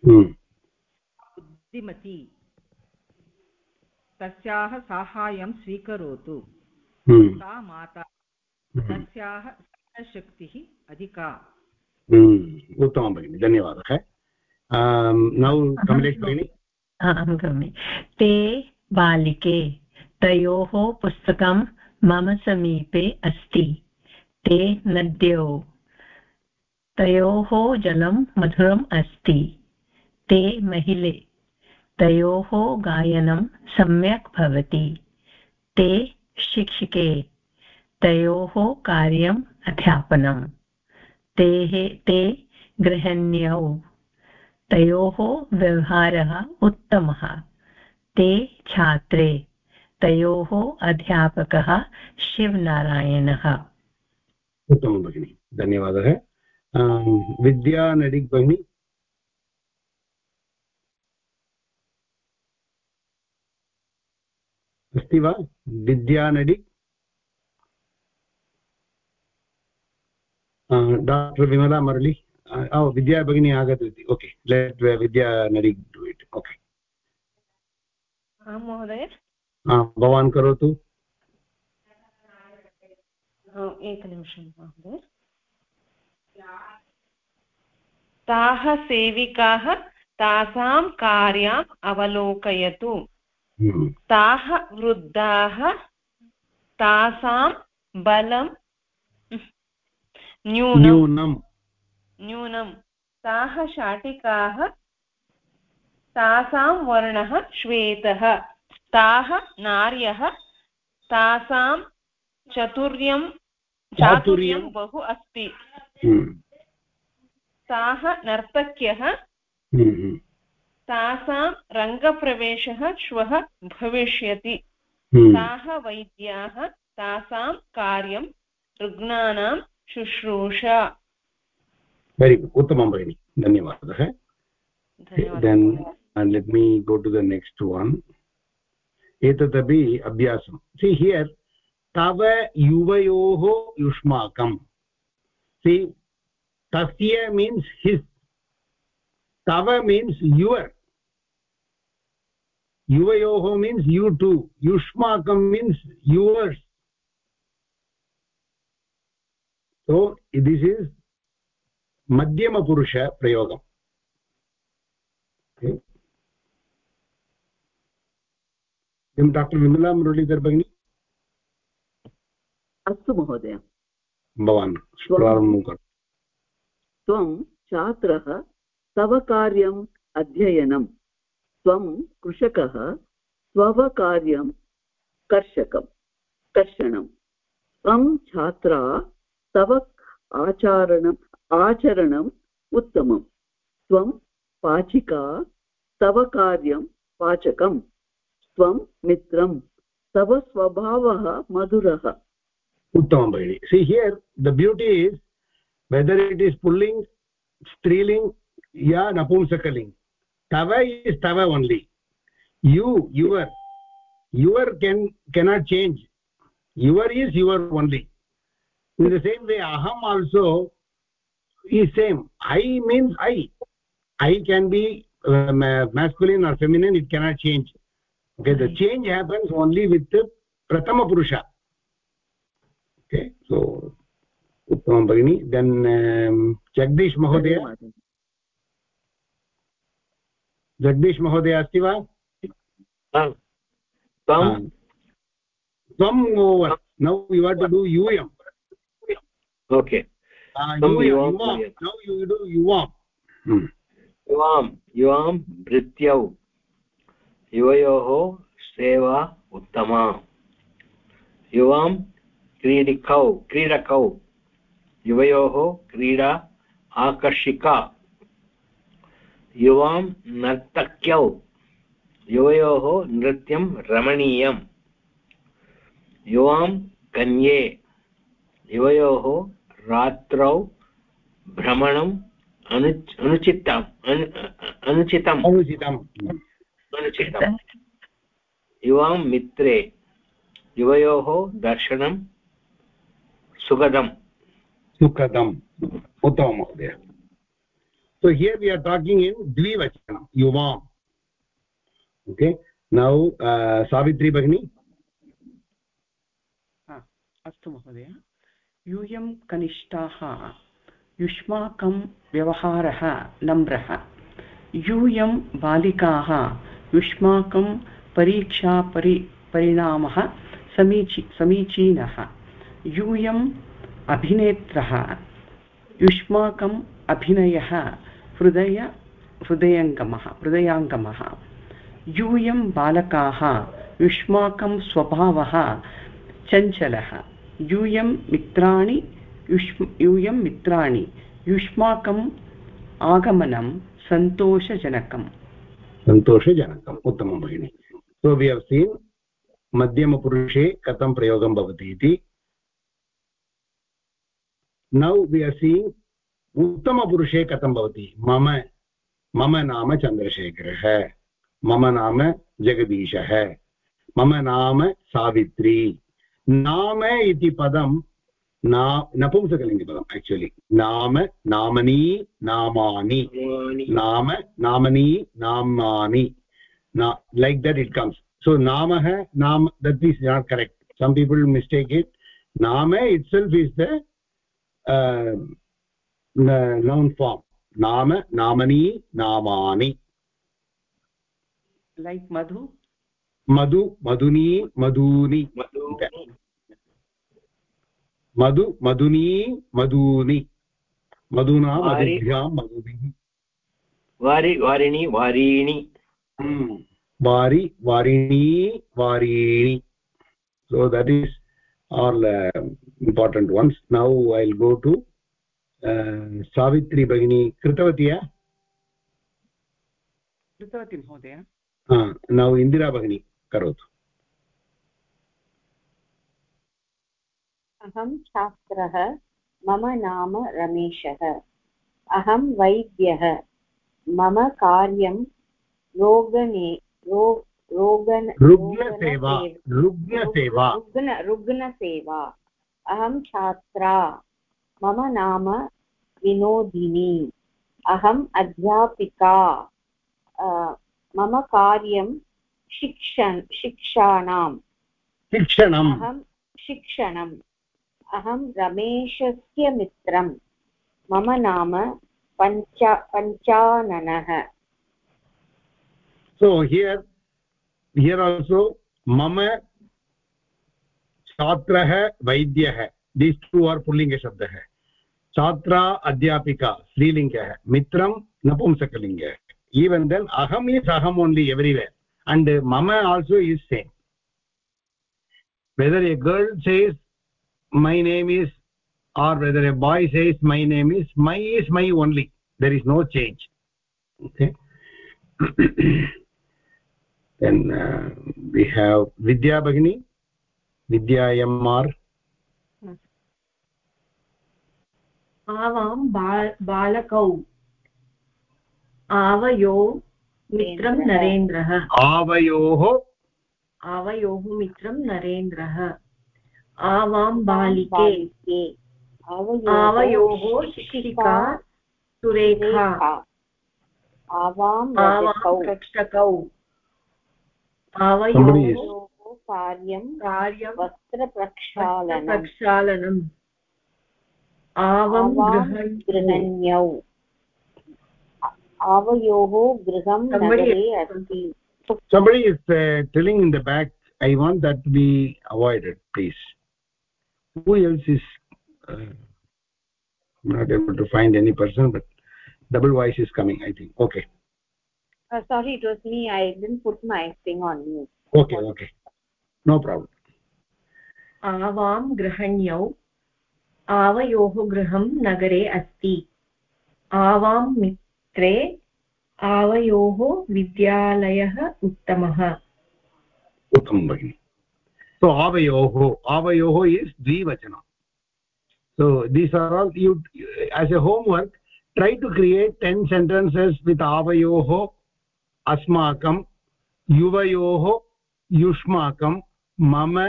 बुद्धिमती तस्याः साहाय्यं स्वीकरोतु। सा माता तस्याः सहनशक्तिः अधिका। उत्तमं भगिनि धन्यवादः। नौ कमलेश् भगिनि अहं करोमि ते बालिके, तयोः पुस्तकं मम समीपे अस्ति। ते नद्यौ, तयोः जलं मधुरम् अस्ति। ते महिले, तयोः गायनं सम्यक् भवति। ते शिक्षिके, तयोः कार्यम् अध्यापनं। तेः ते गृहिण्यौ। तयोः व्यवहारः उत्तमः। ते छात्रे। तयोः अध्यापकः शिवनारायणः। उत्तमं भगिनि, धन्यवादः। विद्या नडिग् भगिनि। अस्ति वा? विद्या नडिग्। डाक्टर् विमला मुरळि। विद्या भगिनी आगतवती okay let Vidya Nadig do it okay आं महोदय भवान् करोतु एकनिमिषं महोदय ताः सेविकाः तासां कार्याम् अवलोकयतु ताः वृद्धाः तासां बलं न्यूनं न्यूनं ताः शाटिकाः तासां वर्णः श्वेतः। ताः नार्यः तासां चतुर्यं चातुर्यं बहु अस्ति। ताः नर्तक्यः तासां रङ्गप्रवेशः श्वः भविष्यति। ताः वैद्याः तासां कार्यं रुग्णानां शुश्रूषा। वेरि गुड् उत्तमं भगिनि धन्यवादः then let me go to the next one एतदपि अभ्यासं सि हियर् तव युवयोः युष्माकं सि तस्य मीन्स् हिस् तव मीन्स् युवर् युवयोः मीन्स् यु टु युष्माकं means yours so this is मध्यमपुरुष प्रयोगम् किं डाक्टर् विमला मुरळीधर् भगिनी अस्तु महोदय. भवान् त्वं छात्रः तव कार्यम् अध्ययनं. त्वं कृषकः स्वव कार्यं कर्षकं कर्षणं. त्वं छात्रा तव आचारणम् आचरणम् उत्तमं त्वं पाचिका, तव कार्यं पाचकं त्वं मित्रं तव स्वभावः मधुरः। उत्तमं भगिनि। See here the beauty is whether it is pulling स्त्रीलिङ्ग् या नपुंसकलिङ्ग्। तव इस् तव only you your your can cannot change your is your only in the same way aham also is same. I means i i can be uh, masculine or feminine it cannot change. Okay the change happens only with the prathama purusha. Okay so uttamam bagini then um, jagdish mahoday jagdish mahoday asti va? Tam tam over. Now you have to do um okay युवां युवां भृत्यौ युवयोः सेवा उत्तमा युवां क्रीडिकौ क्रीडकौ युवयोः क्रीडा आकर्षिका युवां नर्तक्यौ युवयोः नृत्यं रमणीयम् युवां कन्ये युवयोः रात्रौ भ्रमणम् अनु अनुचितम् अनुचितम्। अनुचितम्। अनुचितम्। युवां मित्रे युवयोः दर्शनं सुखदम्। सुखदम्। उत्तमं महोदय। So here we are talking in dvivachanam yuvam okay? Now uh, savitri bagini अस्तु महोदय। यूयं कनिष्ठाः। युष्माकं व्यवहारः नम्रः। यूयं बालिकाः युष्माकं परीक्षापरि, परिणामः समीची, समीचीनः। यूयम् अभिनेत्रः। युष्माकम् अभिनयः हृदय, हृदयङ्गमः, हृदयाङ्गमः। यूयं बालकाः युष्माकं स्वभावः चञ्चलः। यूयं मित्राणि, युष्म, यूयं मित्राणि, युष्माकम् आगमनं सन्तोषजनकम्। सन्तोषजनकम्, उत्तमं भगिनि। सो वि हव् सीन् मध्यमपुरुषे कथं प्रयोगं भवति इति। नौ वि आर् सीङ्ग् उत्तमपुरुषे कथं भवति। मम मम नाम चन्द्रशेखरः, मम नाम जगदीशः, मम नाम सावित्री। नाम इति पदं ना नपुंसकलिङ्गपदम् आक्चुलि नाम नामनी नामानि नाम नामनी नामानि like that it comes so namah nam that is not correct some people mistake it nama itself is the uh, noun form nama namani namani like madhu madhu madhuni madhuni मधु मधुनी मधुनि। मधुना मधुभ्यां मधुभिः। वारि वारिणि वारीणि। हम्म। वारि वारिणी वारीणि। So that is all important ones now I will go to Savitri भगिनी कृतवती कृतवती महोदय नौ इन्दिरा भगिनी करोतु अहं छात्रः मम नाम रमेशः। अहं वैद्यः। मम कार्यं रोगन रुग्णसेवा रुग्णसेवा। रुग्ण रुग्णसेवा। अहं छात्रा। मम नाम विनोदिनी। अहम् अध्यापिका। मम कार्यं शिक्षण शिक्षाणां शिक्षणम्। अहं शिक्षणम्। अहं रमेशस्य मित्रं। मम नाम पञ्चाननः। सो हियर् हियर् आल्सो मम छात्रः, वैद्यः दीस् टु आर् पुल्लिङ्गशब्दः छात्रा, अध्यापिका, स्त्रीलिङ्गः, मित्रं, नपुंसकलिङ्ग। ईवन् देन् अहम् इस् अहम् ओन्लि एव्रिवेर् अण्ड् मम also is same whether a girl says my name is or whether a boy says my name is my is my only there is no change okay then uh, we have vidya bagini vidya mr आवां बालकौ आवयो मित्रं नरेन्द्रः आवयोः आवयोः मित्रं नरेन्द्रः आवां बालिके आवयोः शिक्षिका सुरेखा। आवां रक्षकौ आवयोः कार्यं कार्यं वस्त्रप्रक्षालनं प्रक्षालनम् आवां गृहण्यौ आवयोः गृहं नगरे अस्ति। Somebody is uh, telling in the back i want that to be avoided please. Who else is uh, i'm not able to find any person but double voice is coming i think okay uh, sorry it was me i didn't put my thing on mute okay okay no problem आवां गृहण्यौ आवयोः गृहं नगरे अस्ति आवां मित्रे आवयोः विद्यालयः उत्तमः उत्तमं भगिनि so avayoho avayoho is dvachana so these are all you as a homework try to create 10 sentences with avayoho asmakam yuvayoho yushmakam mama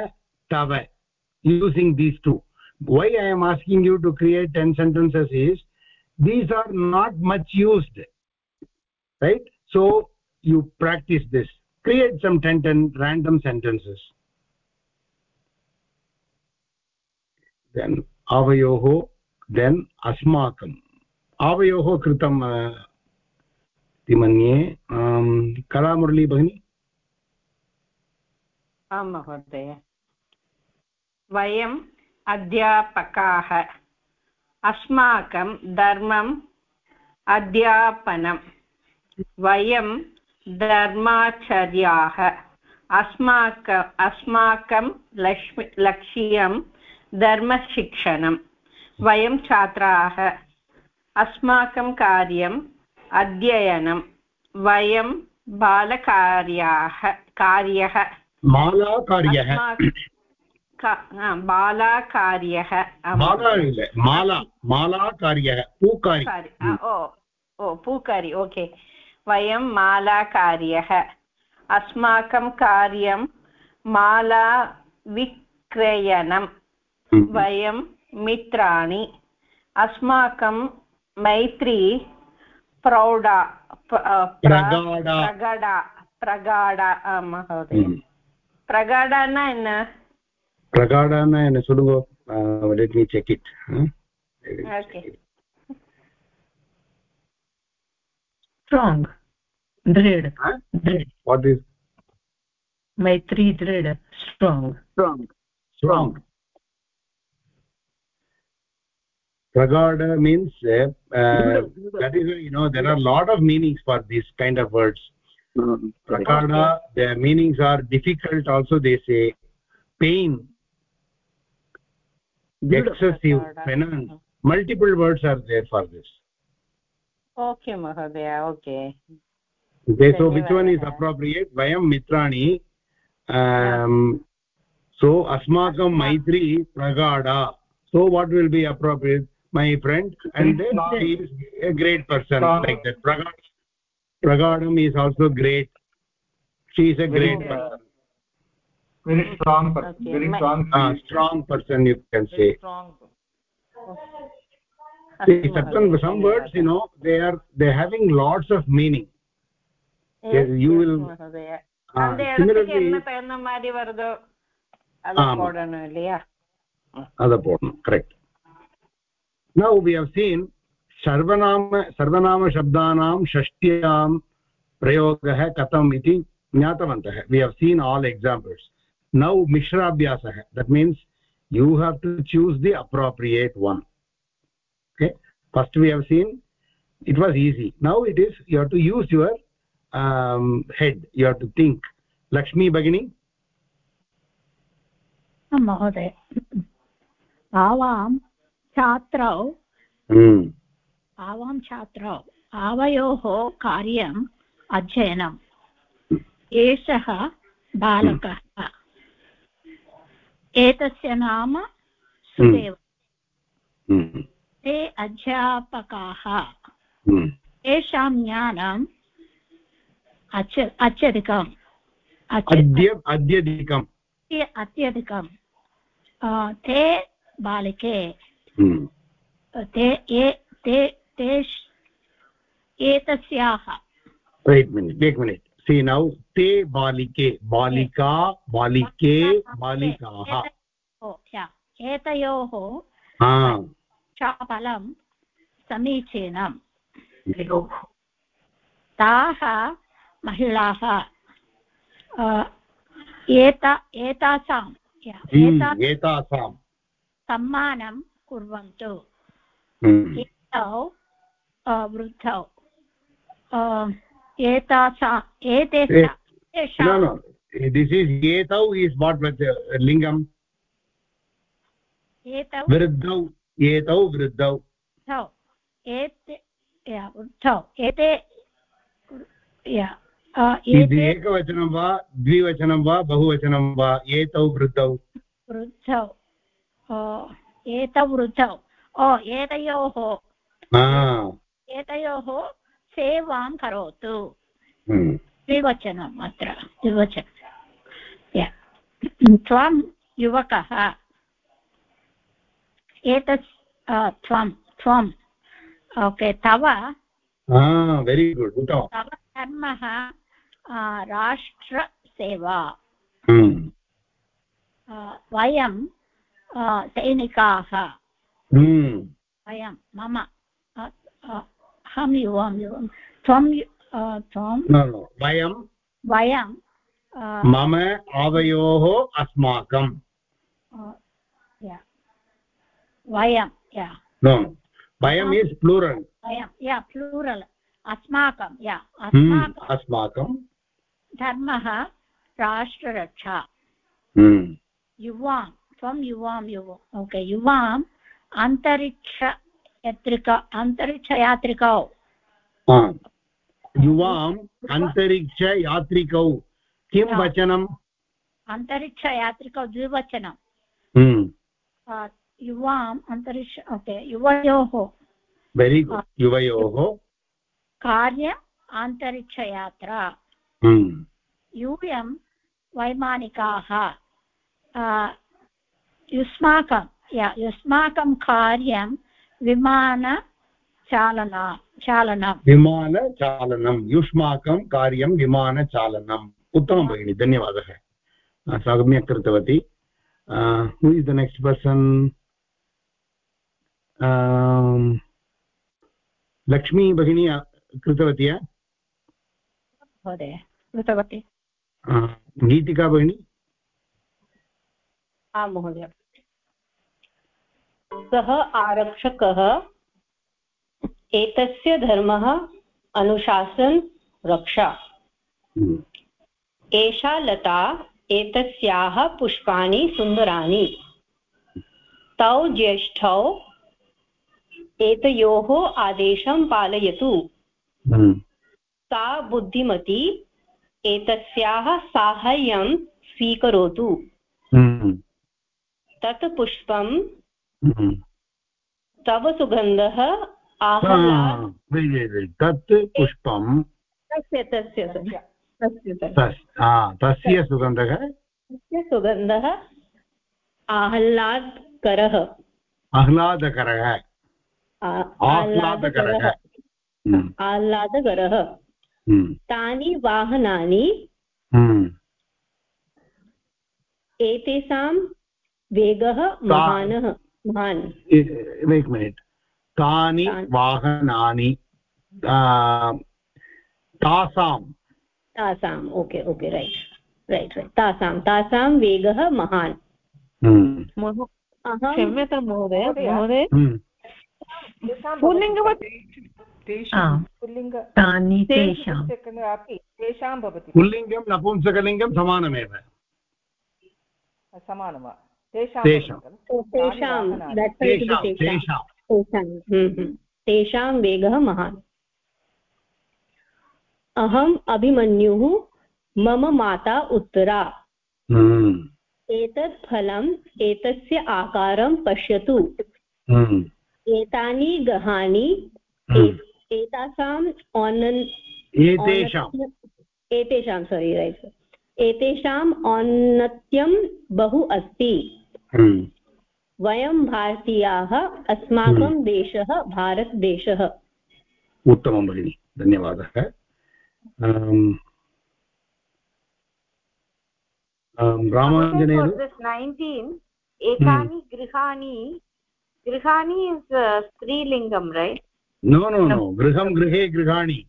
tava using these two. Why i am asking you to create 10 sentences is these are not much used right? So you practice this. Create some 10, 10 random sentences. Then आवयोः then अस्माकम् आवयोः कृतं इति मन्ये कलामुरली भगिनी आं महोदय, वयम् अध्यापकाः, अस्माकं धर्मम् अध्यापनं, वयं धर्माचर्याः, अस्माक, अस्माकं लक्ष्मि लक्ष्यं धर्मशिक्षणं वयं छात्राः अस्माकं कार्यम् अध्ययनं। वयं बालकार्याः कार्यः। मालाकार्यः। बालाकार्यः माला मालाकार्यः। पूकारि। ओ ओ पूकारि ओके। वयं मालाकार्यः। अस्माकं कार्यं माला विक्रयणं वयं मित्राणि अस्माकं मैत्री प्रौढा प्रगाढा प्रगाढा महोदय प्रगाढा न என்ன பிரகாடான என்ன சொல்லுங்க let me check it okay strong drid drid what is maitri drid strong strong strong pragada means uh, uh, that is you know there are a lot of meanings for these kind of words. Mm, pragada okay. their meanings are difficult also they say. Pain. Excessive penance. Multiple words are there for this. Okay mahodaya okay. Okay so which one is appropriate? Vayam mitrani. Um so asmakam maitri pragada so what will be appropriate my friend and then he is a great person Pragadam. like that. Pragadam pragadam is also great. She is a great very, person. very strong person okay. very strong uh, strong person you can very say. strong. See, some words you know they are they having lots of meaning. Yes, yes you will uh, similarly അത് പോടണം correct. now we have seen sarvanama sarvanama shabdanam shashtiyam प्रयोगः कथम् इति ज्ञातवन्तः. We have seen all examples now मिश्राभ्यासः. That means you have to choose the appropriate one okay first we have seen it was easy now it is you have to use your head you have to think Lakshmi भगिनी महोदय आवां छात्रौ। Hmm. आवां छात्रौ। आवयोः कार्यम् अध्ययनम्। एषः बालकः। एतस्य नाम सुदेव। Hmm. ते अध्यापकाः. तेषां ज्ञानम् अच अत्यधिकम्। अत्यधिकम् अत्य- अत्यधिकम्। अ, ते बालिके. हम्म। एतस्याः। मिनिट् सी नौ ते बालिके बालिका बालिके बालिकाः। एतयोः चापलं समीचीनम्। ताः महिलाः एत एतासाम् हम्म, एतासां। सम्मानं कुर्वन्तु Hmm. एतौ अ, वृद्धौ अ, एतेषां this is etau is what with uh, lingam etau vriddau etau vriddau tau ete या वृद्धौ एते या एकवचनं वा द्विवचनं वा बहुवचनं वा एतौ वृद्धौ वृद्धौ एतौ वृद्धौ ओ एतयोः। एतयोः सेवां करोतु। हम्म। द्विवचनम् अत्र द्विवचनं। त्वं युवकः। एतत् त्वं त्वम् ओके तव। वेरि गुड् तव धर्मः राष्ट्रसेवा। हम्म। वयं सैनिकाः। हम्म। वयं मम अहं युवां युवं त्वं त्वं वयं वयं मम आवयोः अस्माकं। वयं वयम् इस् प्लूरल् वयं या प्लूरल् अस्माकं या। हम्म, अस्माकं धर्मः राष्ट्ररक्षा। हम्म। त्वं युवां युव। ओके युवाम् अन्तरिक्षयात्रिका। अन्तरिक्षयात्रिकौ युवाम् अन्तरिक्षयात्रिकौ किं वचनम्? अन्तरिक्षयात्रिकौ द्विवचनं। हम्म। युवाम् अन्तरिक्ष ओके युवयोः। वेरि गुड् युवयोः। कार्यम् अन्तरिक्षयात्रा। हम्म। यूयं वैमानिकाः। युष्माकं या युष्माकं कार्यं विमानचालना चालनं विमानचालनं युष्माकं कार्यं विमानचालनम् उत्तमं भगिनि धन्यवादः। सम्यक् कृतवती। Who is the next person Lakshmi भगिनी कृतवती महोदय कृतवती। गीतिका भगिनी? आं महोदय। सः आरक्षकः एतस्य धर्मः अनुशासन रक्षा हम्म। एषा लता एतस्याः पुष्पाणि सुन्दराणि तौ ज्येष्ठौ एतयोः आदेशं पालयतु हम्म। सा बुद्धिमती एतस्याः साहाय्यं स्वीकरोतु हम्म। तत् पुष्पं। तव सुगन्धः तत् पुष्पं तस्य तस्य तस्य सुगन्धः। तस्य सुगन्धः आह्लादकरः। आह्लादकरः। आह्लादकरः। आह्लादकरः। हम्म। तानि वाहनानि एतेषां वेगः महान्। एक मिनिट्। तानि वाहनानि तासां तासाम्। Okay okay right right right तासां तासां वेगः महान्। हम्म। क्षम्यतां महोदय महोदय। हम्म। पुल्लिङ्गवत् पुल्लिङ्गं नपुंसकलिङ्गं समानमेव। समानं वा तेषां वेगः। महान्। अहम् अभिमन्युः मम माता उत्तरा। हम्म। एतत् फलम् एतस्य आकारं पश्यतु। हम्म। एतानि ग्रहाणि हम्म। एतासाम् औनन् एतेषां। सोरि रैट् एतेषाम् औन्नत्यं बहु अस्ति। वयं भारतीयाः अस्माकं हम्म। देशः भारतदेशः। उत्तमं भगिनि धन्यवादः। रामाञ्जनेयन् एतानि गृहाणि गृहाणि इस् स्त्रीलिङ्गं रैट् नो नो नो गृहं गृहे गृहाणि।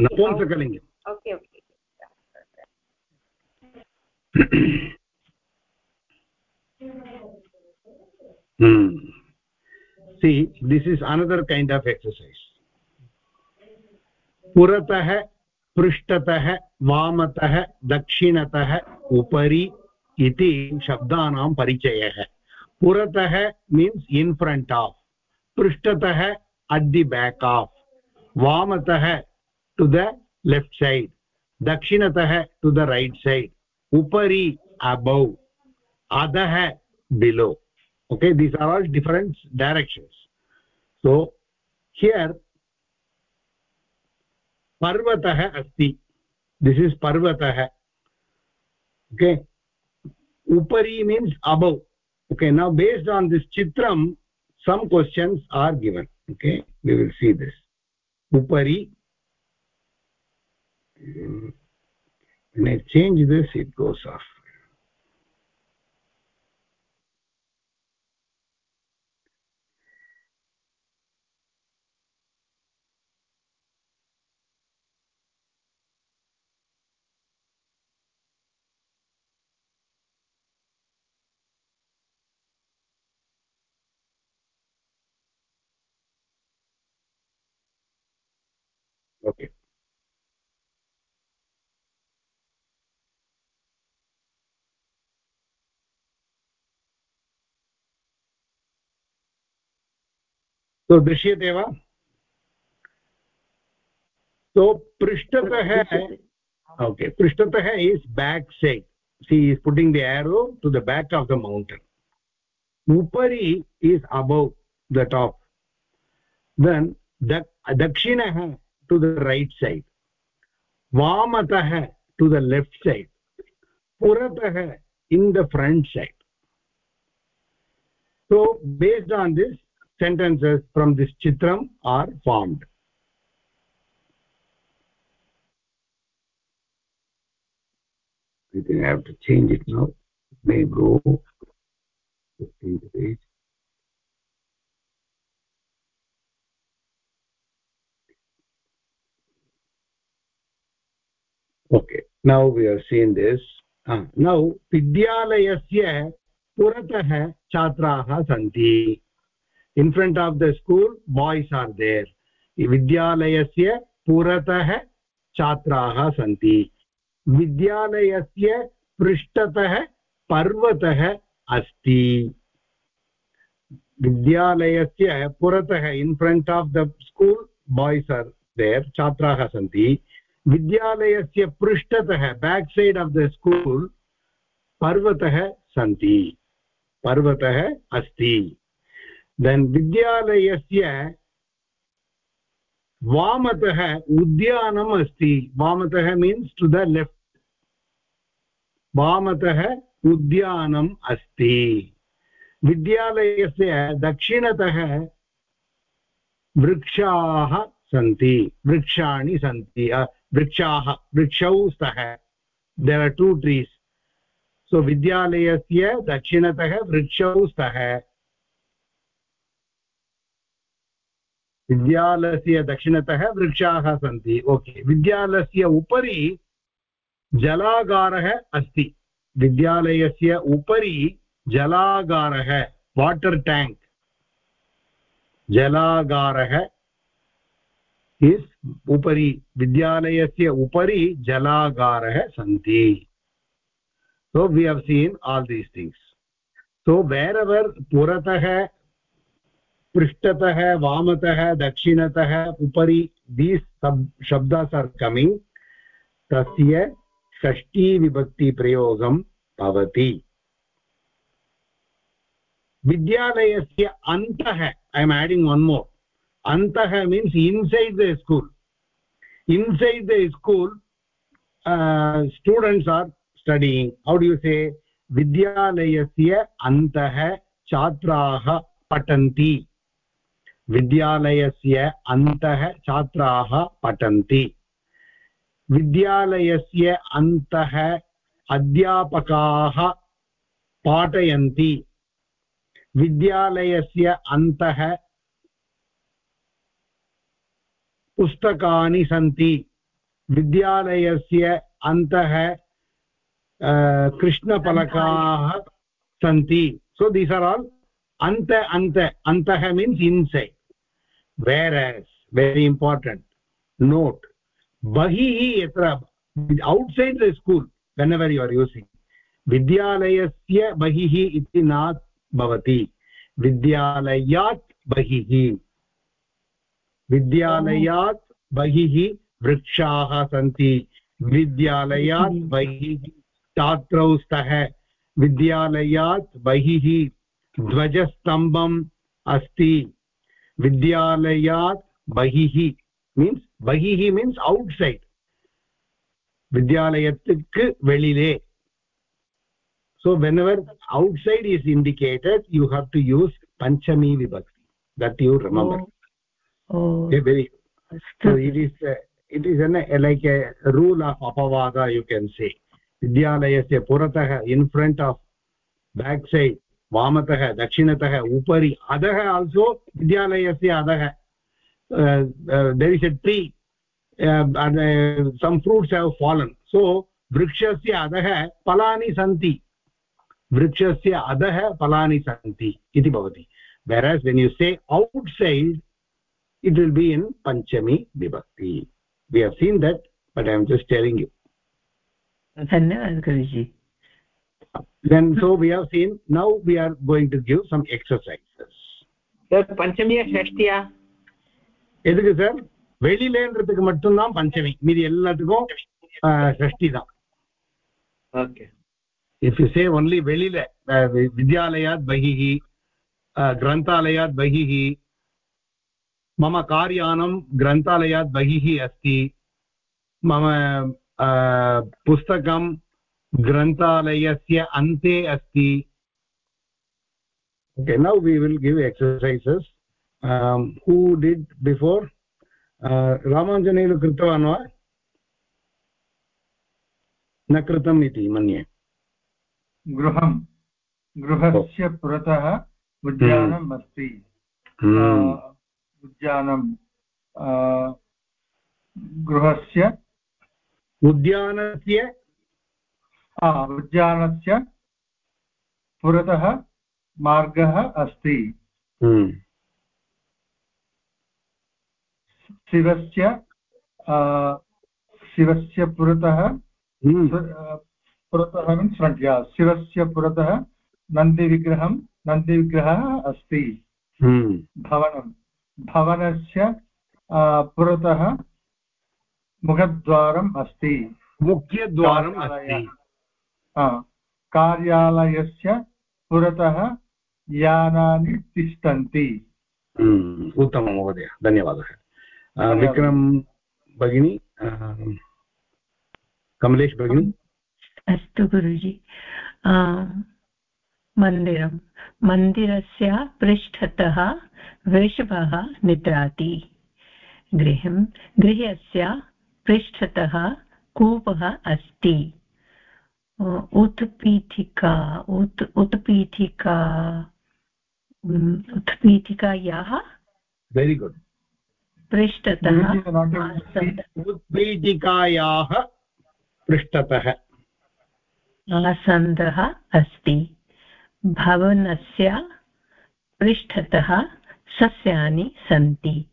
नपुंसकलिङ्गम्। Okay okay hmm. see, this is another kind of exercise. Puratah पृष्ठतः वामतः दक्षिणतः उपरि इति शब्दानां परिचयः पुरतः मीन्स् इन् फ्रण्ट् आफ् पृष्ठतः अट् दि बेक् आफ् वामतः टु द लेफ्ट् सैड् दक्षिणतः टु द रैट् सैड् उपरि अबौ अधः below okay these are all different directions so here पर्वतः अस्ति दिस् पर्वत पर्वतः ओके उपरि means above okay now based on this चित्रं some questions are given okay we will see this उपरि change this it goes off तो दृश्यते वा तो पृष्ठतः ओके पृष्ठतः। Is back side she is putting the arrow to the back of the mountain उपरी is above the top then दक्षिणः to the right side वामतः टु द लेफ्ट् सैड् पुरतः in the front side so based on this sentences from this chitram are formed i think i have to change it now may go 15 page okay now we are seeing this uh, now vidyalayasya puratah chatraah santi in front of the school, boys are there. Vidyalayasya puratah chatraah santi. विद्यालयस्य पृष्ठतः पर्वतः अस्ति विद्यालयस्य पुरतः in front of the school boys are there छात्राः सन्ति विद्यालयस्य पृष्ठतः back side of the school पर्वतः सन्ति पर्वतः अस्ति देन् विद्यालयस्य वामतः उद्यानम् अस्ति वामतः मीन्स् टु द लेफ्ट् वामतः उद्यानम् अस्ति विद्यालयस्य दक्षिणतः वृक्षाः सन्ति वृक्षाणि सन्ति वृक्षाः वृक्षौ स्तः देर् टु ट्रीस् सो विद्यालयस्य दक्षिणतः वृक्षौ स्तः विद्यालयस्य दक्षिणतः वृक्षाः सन्ति। ओके। विद्यालयस्य उपरि जलागारः अस्ति। विद्यालयस्य उपरि जलागारः वाटर् टेङ्क् जलागारः इस् उपरि। विद्यालयस्य उपरि जलागारः सन्ति। So, we have seen all these things. So, wherever puratah पृष्ठतः, वामतः, दक्षिणतः, उपरि दीस् शब्दास् आर् कमिङ्ग् तस्य षष्ठीविभक्तिप्रयोगं भवति। विद्यालयस्य अन्तः I am adding one more अन्तः means inside the school inside the school students are studying how do you say विद्यालयस्य अन्तः छात्राः पठन्ति। विद्यालयस्य अन्तः छात्राः पठन्ति। विद्यालयस्य अन्तः अध्यापकाः पाठयन्ति। विद्यालयस्य अन्तः पुस्तकानि सन्ति। विद्यालयस्य अन्तः कृष्णफलकाः सन्ति। सो दीस् आर् आल् अन्त अन्त अन्तः means inside whereas very important note bahihi yatra outside the school whenever you are using विद्यालयस्य बहिः इति न भवति विद्यालयात् बहिः विद्यालयात् बहिः वृक्षाः सन्ति विद्यालयात् बहिः छात्रौ स्तः विद्यालयात् बहिः ध्वजस्तम्भम् अस्ति विद्यालयात् बहिः मीन्स् बहिः मीन्स् औट्सैड् विद्यालयत्क् वेळिले so whenever outside is indicated you have to use पञ्चमी विभक्ति that you remember very it is like a rule of अपवाद यु केन् से विद्यालयस्य पुरतः in front of back side वामतः, दक्षिणतः, उपरि, अधः आल्सो विद्यालयस्य अधः there is a tree some fruits have fallen so वृक्षस्य अधः फलानि सन्ति. वृक्षस्य अधः फलानि सन्ति इति भवति. Whereas when you say outside it will be in पञ्चमी विभक्ति we have seen that but I am just telling you धन्यवादः गुरुजी। then so we have seen now we are going to give some exercises sir panchamiya shashtiya எதுக்கு sir வெளியிலேன்றதுக்கு மட்டும்தான் பஞ்சமி மீதி எல்லாத்துக்கும் ஷஷ்டி தான் okay if you say only வெளியில வித்யாலயாத் बहिः ग्रन्थालयात् बहिः मम कार्यानं ग्रन्थालयात् बहिः अस्ति मम पुस्तकं ग्रन्थालयस्य अन्ते अस्ति। Okay now we will give exercises. Um, who did before? Uh, ramanjanelu कृतवान् वा न कृतम् इति मन्ये गृहं गृहस्य पुरतः उद्यानम् अस्ति उद्यानं गृहस्य उद्यानस्य उद्यानस्य पुरतः मार्गः अस्ति। हम्म। शिवस्य शिवस्य पुरतः हम्म। पुरतः फ्रण्ट् शिवस्य पुरतः नन्दिविग्रहं नन्दिविग्रहः अस्ति। हम्म। भवनं। भवनस्य पुरतः मुखद्वारम् अस्ति। मुख्यद्वारम् अस्ति। कार्यालयस्य पुरतः यानानि तिष्ठन्ति। हम्म, उत्तमं महोदय धन्यवादः। विक्रम भगिनी कमलेश भगिनी। अस्तु गुरुजि मन्दिरं। मन्दिरस्य पृष्ठतः वृषभः निद्राति। गृहं गृहस्य पृष्ठतः कूपः अस्ति। उत्पीठिका उत् उत्पीठिका उत्पीठिकायाः वेरि गुड् पृष्ठतः उत्पीठिकायाः पृष्ठतः आसन्दः अस्ति। भवनस्य पृष्ठतः सस्यानि सन्ति।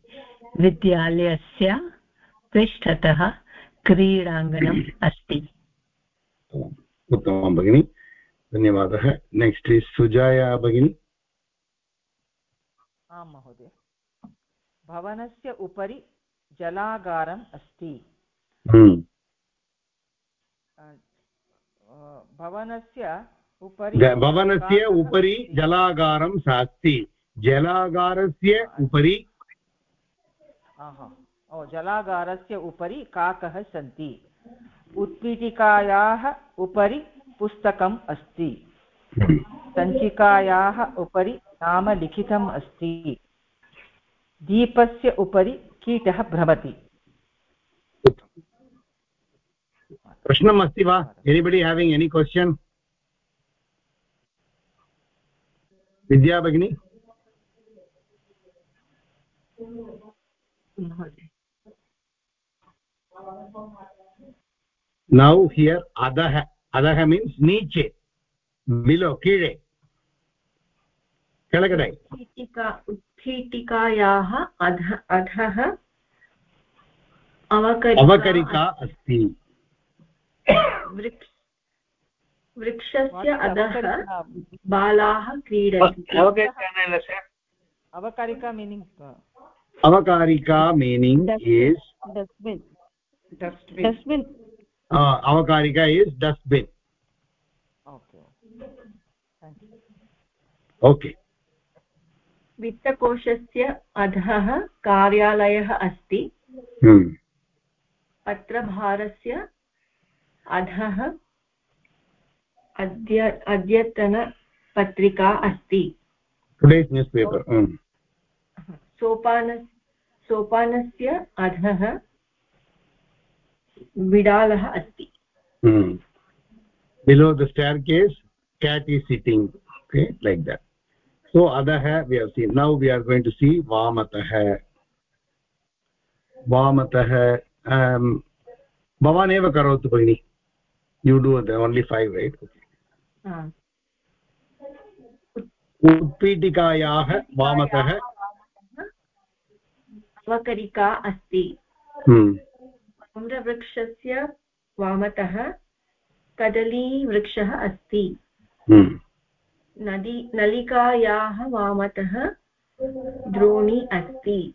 विद्यालयस्य पृष्ठतः क्रीडाङ्गणम् अस्ति। उत्तमं भगिनि। धन्यवादः। नेक्स्ट् इस् सुजाया भगिनि। आं महोदय। भवनस्य उपरि जलागारम् अस्ति। हम्म। भवनस्य उपरि भवनस्य उपरि जलागारं अस्ति जलागारस्य उपरि जलागारस्य उपरि काकः सन्ति। उत्पीठिकायाः उपरि पुस्तकम् अस्ति। सञ्चिकायाः उपरि नाम लिखितम् अस्ति। दीपस्य उपरि कीटः भ्रमति। प्रश्नम् अस्ति वा? Anybody having any question Vidya भगिनी? Now here adah adah means niche below kile kelagade उत्पीठिका उत्पीठिकायाः अधः अधः अवकरिका अस्ति वृक्षस्य अधः बालाः क्रीडन्ति अवकारिका मीनिङ्ग् अवकारिका मीनिङ्ग् इस् डस्ट्बिन् डस्ट्बिन् अवकारिका इस् डस्ट्बिन् ओके वित्तकोशस्य अधः कार्यालयः अस्ति। हम्म। पत्रभारस्य अधः अद्य अद्यतनपत्रिका अस्ति। टुडेस् न्यूस् पेपर् सोपान सोपानस्य अधः विडालः अस्ति। Below the staircase cat is sitting okay like that so अधः we now we are going to see वामतः वामतः भवान् एव करोतु भगिनि you do only five right उत्पीठिकायाः वामतः अस्ति आम्रवृक्षस्य वामतः कदलीवृक्षः अस्ति। नदी नलिकायाः वामतः द्रोणी अस्ति।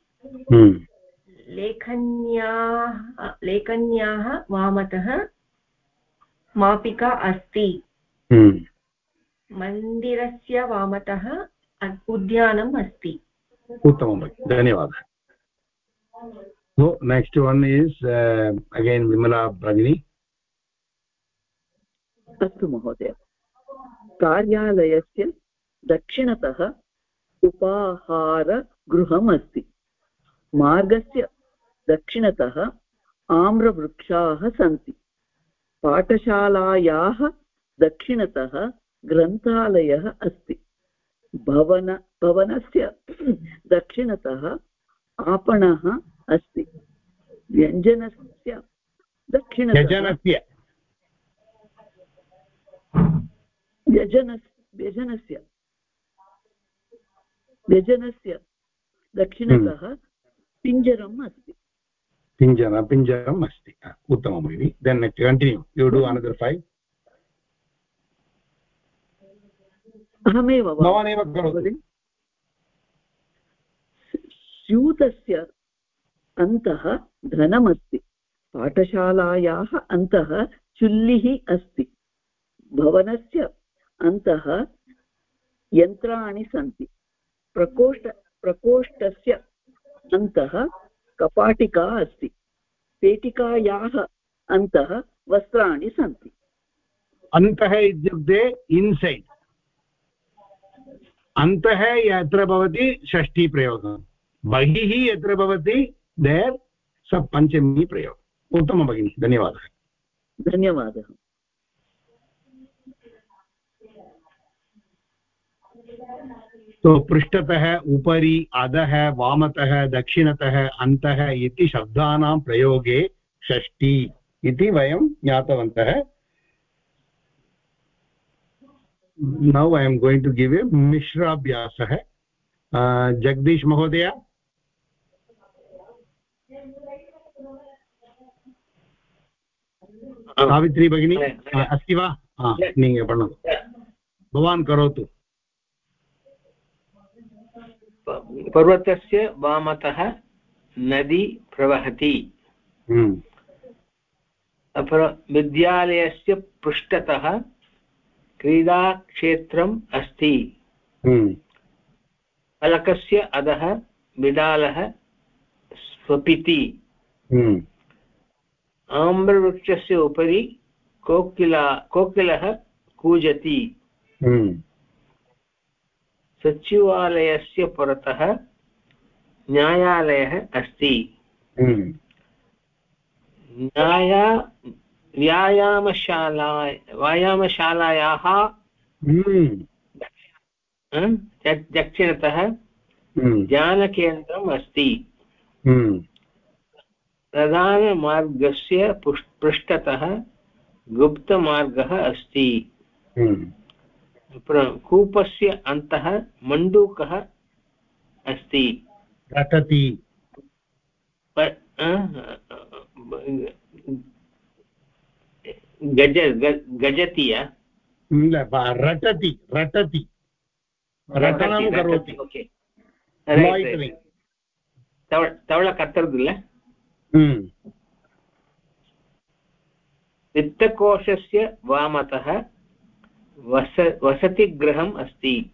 लेखन्याः लेखन्याः वामतः मापिका अस्ति। मन्दिरस्य वामतः उद्यानम् अस्ति। उत्तमं धन्यवादः। So next one is uh, again vimala bhagini अस्तु महोदय। कार्यालयस्य दक्षिणतः उपाहारगृहम् अस्ति मार्गस्य दक्षिणतः आम्रवृक्षाः सन्ति। पाठशालायाः दक्षिणतः ग्रन्थालयः अस्ति। भवन भवनस्य दक्षिणतः आपणः अस्ति। व्यञ्जनस्य दक्षिणतः। व्यजन व्यजनस्य। व्यजनस्य दक्षिणतः हम्म। पिञ्जरम् अस्ति। पिञ्जर पिञ्जरम् अस्ति। उत्तमं भगिनि। Then continue you do another five अहमेव भवानेव करोतु। स्यूतस्य अन्तः धनमस्ति। पाठशालायाः अन्तः चुल्लिः अस्ति। भवनस्य अन्तः यन्त्राणि सन्ति। प्रकोष्ठ, प्रकोष्ठस्य अन्तः कपाटिका अस्ति। पेटिकायाः अन्तः वस्त्राणि सन्ति। अन्तः इत्युक्ते इन्सैड्। अन्तः यत्र भवति षष्ठीप्रयोगः। बहिः यत्र भवति देर् स पञ्चमी प्रयोगः। उत्तमं भगिनि धन्यवादः। धन्यवादः। तो पृष्ठतः उपरि अधः वामतः दक्षिणतः अन्तः इति शब्दानां प्रयोगे षष्ठी इति वयं ज्ञातवन्तः। Now I am going to give a मिश्राभ्यासः Jagdish महोदय सावित्री भगिनी अस्ति वा पठतु भवान् करोतु पर्वतस्य वामतः नदी प्रवहति हम्म। विद्यालयस्य पृष्ठतः क्रीडाक्षेत्रम् अस्ति। फलकस्य अधः बिडालः स्वपिति। आम्रवृक्षस्य उपरि कोकिला कोकिलः कूजति। सचिवालयस्य पुरतः न्यायालयः अस्ति। न्याया व्यायामशाला व्यायामशालायाः दक्षिणतः ध्यानकेन्द्रम् अस्ति। प्रधानमार्गस्य पृष्ठतः गुप्तमार्गः अस्ति। कूपस्य अन्तः मण्डूकः अस्ति। रटति। गज गजति रटति रटति। करोति ओके। तवळ कत्तरदिल्ल? वित्तकोशस्य वामतः वस वसतिगृहम् अस्ति।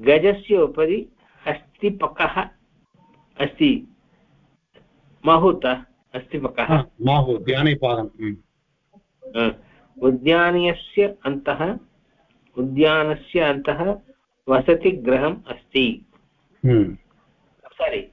गजस्य उपरि अस्तिपकः अस्ति। माहुत अस्तिपकः। माहुत् यानेपादम् उद्यानस्य अन्तः उद्यानस्य अन्तः वसतिगृहम् अस्ति। सारि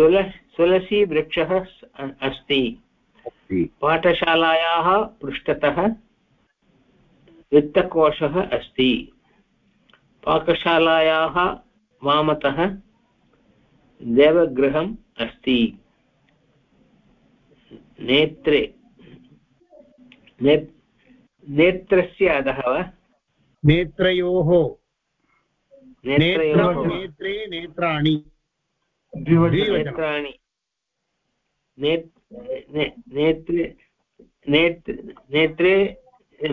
तुल तुलसीवृक्षः अस्ति। पाठशालायाः पृष्ठतः वित्तकोशः अस्ति। पाकशालायाः वामतः देवगृहम् अस्ति। नेत्रे ने नेत्रस्य अधः वा? नेत्रयोः। नेत्रे नेत्राणि। नेत्राणि नेत्रे नेत्रे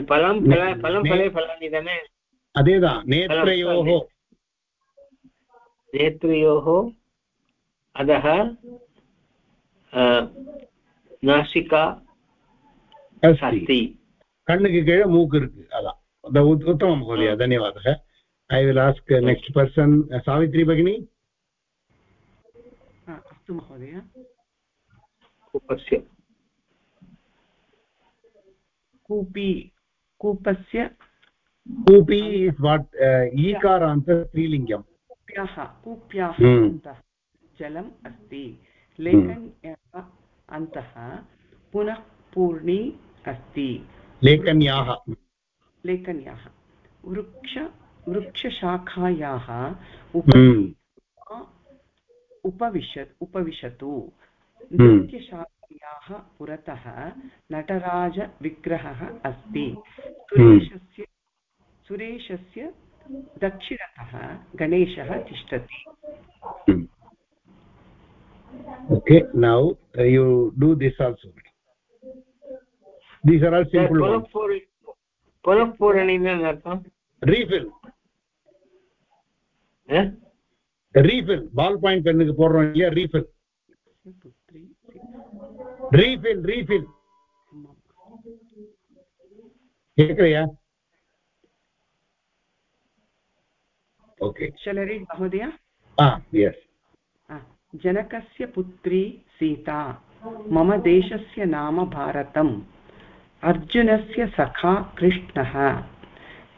फलं फलं फले फलानि तने अदेव नेत्रयोः नेत्रयोः अधः नासिका अस्ति கண்ணுக்கு கீழே மூக்கு இருக்கு அதான் உத்தமம் மகோதயா தன்யவாதம் I will ask next person Savitri பகினி अस्तु महोदय कूपस्य। कूपी कूपस्य। कूपी इस् वाट् ईकारान्त स्त्रीलिङ्गम्। कूप्याः कूप्याः अन्तः जलम् अस्ति। लेखन्याः अन्तः पुनः पूर्णी अस्ति। लेखन्याः। लेखन्याः। वृक्ष वृक्षशाखायाः उपरि उपविशत् उपविशतु नृत्यशालायाः पुरतः नटराजविग्रहः अस्ति सुरेशस्य सुरेशस्य दक्षिणतः गणेशः तिष्ठति okay now uh, you do this also these are all simple yeah, ones palam purani na artham refill eh refill ball point பெண்ணுக்கு போடுறோம் இல்லையா ரீஃபில் ரீஃபில் ரீஃபில் கேட்கலையா okay shall i read mahodaya ah yes जनकस्य पुत्री सीता मम देशस्य नाम भारतम् अर्जुनस्य सखा कृष्णः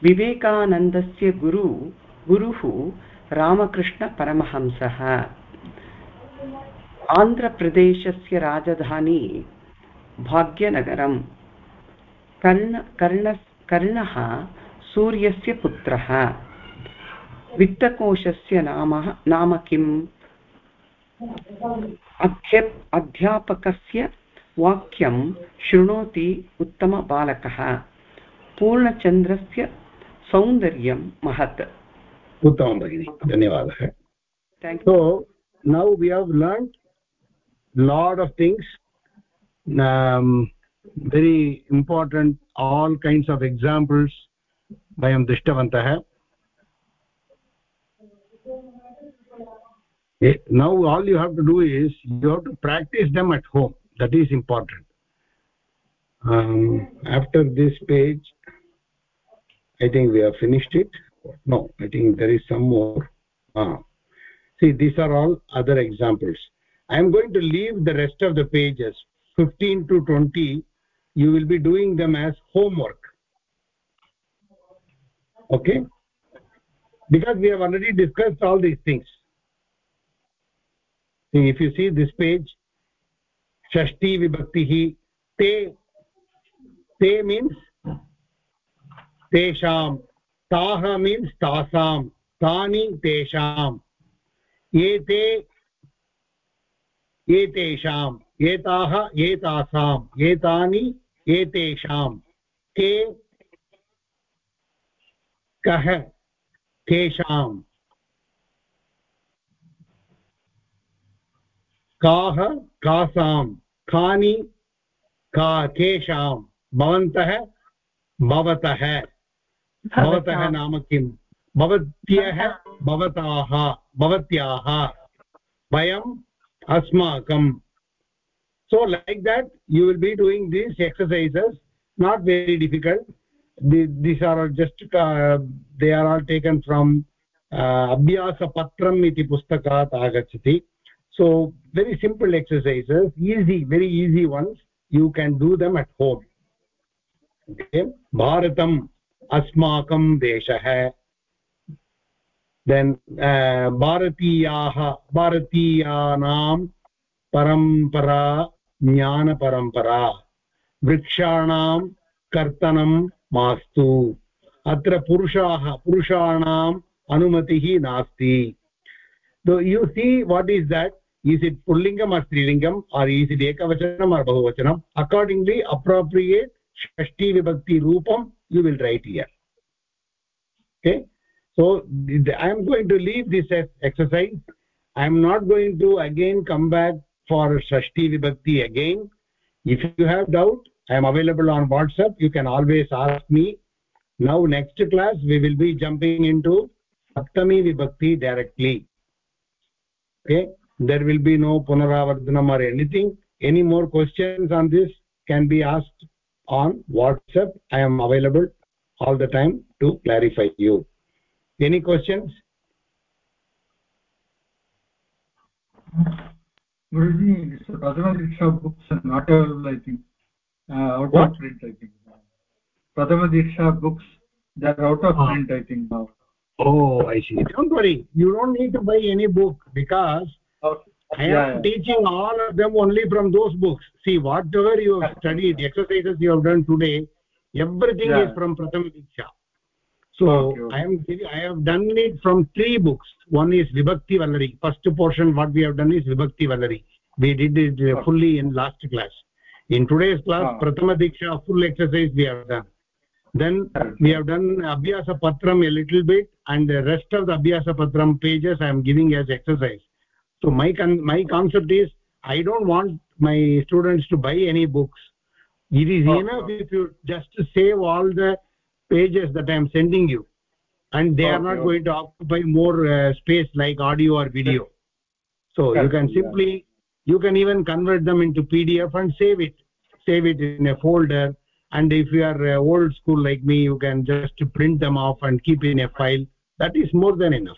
विवेकानन्दस्य गुरु गुरुः रामकृष्णपरमहंसः आन्ध्रप्रदेशस्य राजधानी भाग्यनगरं कर्ण कर्ण, कर्णः सूर्यस्य पुत्रः। वित्तकोशस्य नाम नाम किम्? अध्य, अध्यापकस्य वाक्यं शृणोति उत्तमबालकः। पूर्णचन्द्रस्य सौन्दर्यं महत्। उत्तमं भगिनि धन्यवादः so now we have learned lot of things um, very important all kinds of examples वयं दृष्टवन्तः now all you have to do is you have to practice them at home that is important um, after this page i think we have finished it no i think there is some more. Ah. See these are all other examples. I am going to leave the rest of the pages. 15 to 20 you will be doing them as homework. Okay? Because we have already discussed all these things. See if you see this page shashti vibhaktihi te te means tesham ताः means तासां तानि तेषाम्। एते, एतेषाम्, एताः, एतासाम्, एतानि एतेषां के, कः, केषाम्। काः कासां कानि, का केषां भवन्तः, भवतः। भवतः नाम किं भवत्यः भवताः भवत्याः वयम् अस्माकं so like that you will be doing these exercises not very difficult these are are just they are are taken from अभ्यासपत्रम् इति पुस्तकात् आगच्छति। So very simple exercises easy very easy ones you can do them at home भारतम् deshah then uh, bharatiyah bharatiyanam parampara ज्ञानपरम्परा वृक्षाणां कर्तनं मास्तु अत्र पुरुषाः पुरुषाणाम् अनुमतिः नास्ति you see what is that is it pullingam or strilingam or is it ekavachanam or bahuvachanam accordingly appropriate shashti vibhakti rupam you will write here. Okay? So i am going to leave this exercise. I am not going to again come back for shashti vibhakti again. If you have doubt i am available on whatsapp. You can always ask me. Now next class we will be jumping into saptami vibhakti directly. Okay? There will be no punaravardhanam or anything. Any more questions on this can be asked on whatsapp i am available all the time to clarify you any questions Guruji, Pradhama Diksha books are not available, I think. Uh, out what? of print, I think. Pradhama Diksha books, they are out of ah. print, I think now. Oh, I see. Don't worry. You don't need to buy any book because Okay. I am yeah, teaching all of them only from those books. See, whatever you have studied, the exercises you have done today, everything yeah. is from Prathama Diksha. So okay, okay. I am I have done it from three books. One is Vibhakti Vallari. First portion what we have done is Vibhakti Vallari. We did it uh, fully in last class. In today's class. Prathama Diksha full exercise we have done. Then we have done Abhyasa Patram a little bit and the rest of the Abhyasa Patram pages I am giving as exercise so my con my concept is i don't want my students to buy any books. It is oh, enough if you just save all the pages that i am sending you. And they are not going to occupy more uh, space like audio or video. So you can simply yeah. you can even convert them into pdf and save it. Save it in a folder. And if you are uh, old school like me you can just print them off and keep in a file. That is more than enough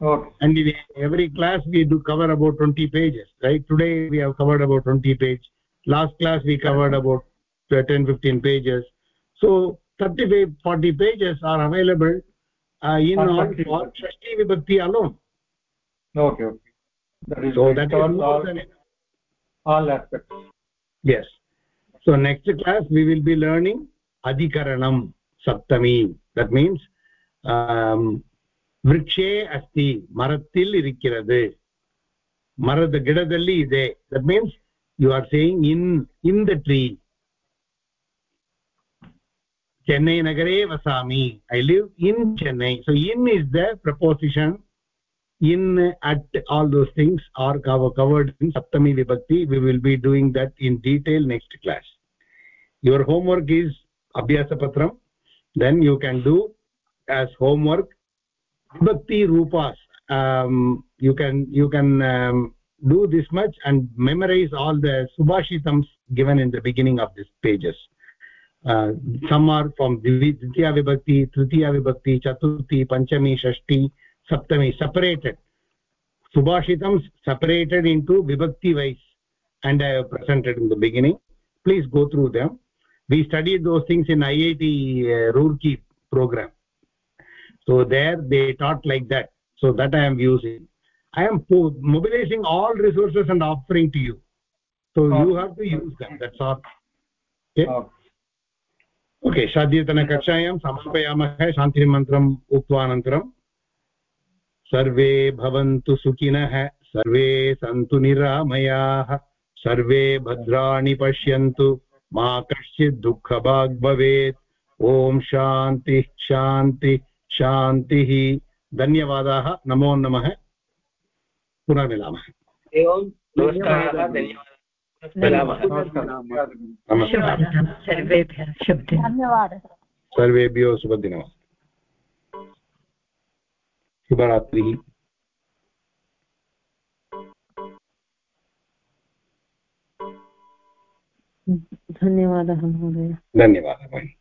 okay. and in every class we do cover about 20 pages right? Today we have covered about 20 page. Last class we covered about 10 15 pages. So 35 40 pages are available uh, in all for shashti vibhakti alone. Okay okay. That is so that is all, than all aspects. Yes. So next class we will be learning adhikaranam saptami. That means um, वृक्षे अस्ति मरतिल् इरिकिरदे मरद गिडदल्लि इदे that means you are saying in in the tree Chennai नगरे वसामि I live in Chennai so in is the preposition in at all those things are cover covered सप्तमी विभक्ति we will be doing that in detail next class your homework is अभ्यासपत्रं then you can do as homework vibhakti rupas um, you can you can um, do this much and memorize all the subhashitams given in the beginning of these pages. Uh, some are from dvitiya vibhakti tritiya vibhakti chaturthi panchami shashti saptami separated. Subhashitams separated into vibhakti wise and i have presented in the beginning. Please go through them. We studied those things in iit uh, roorkee program so there they taught like that so that i am using i am mobilizing all resources and offering to you so you have to use them that's all okay okay शाद्यतनकक्षायां समापयामः शान्तिमन्त्रम् उक्त्वा अनन्तरं सर्वे भवन्तु सुखिनः सर्वे सन्तु निरामयाः सर्वे भद्राणि पश्यन्तु मा कश्चित् दुःखभाग् भवेत् ॐ शान्तिः शान्तिः शान्तिः। धन्यवादाः। नमो नमः। पुनर्मिलामः एवं। नमस्कारः। धन्यवादः। सर्वेभ्यः सर्वेभ्यो शुभदिनम्। शुभरात्रिः। धन्यवादः महोदय। धन्यवादः। भगिनि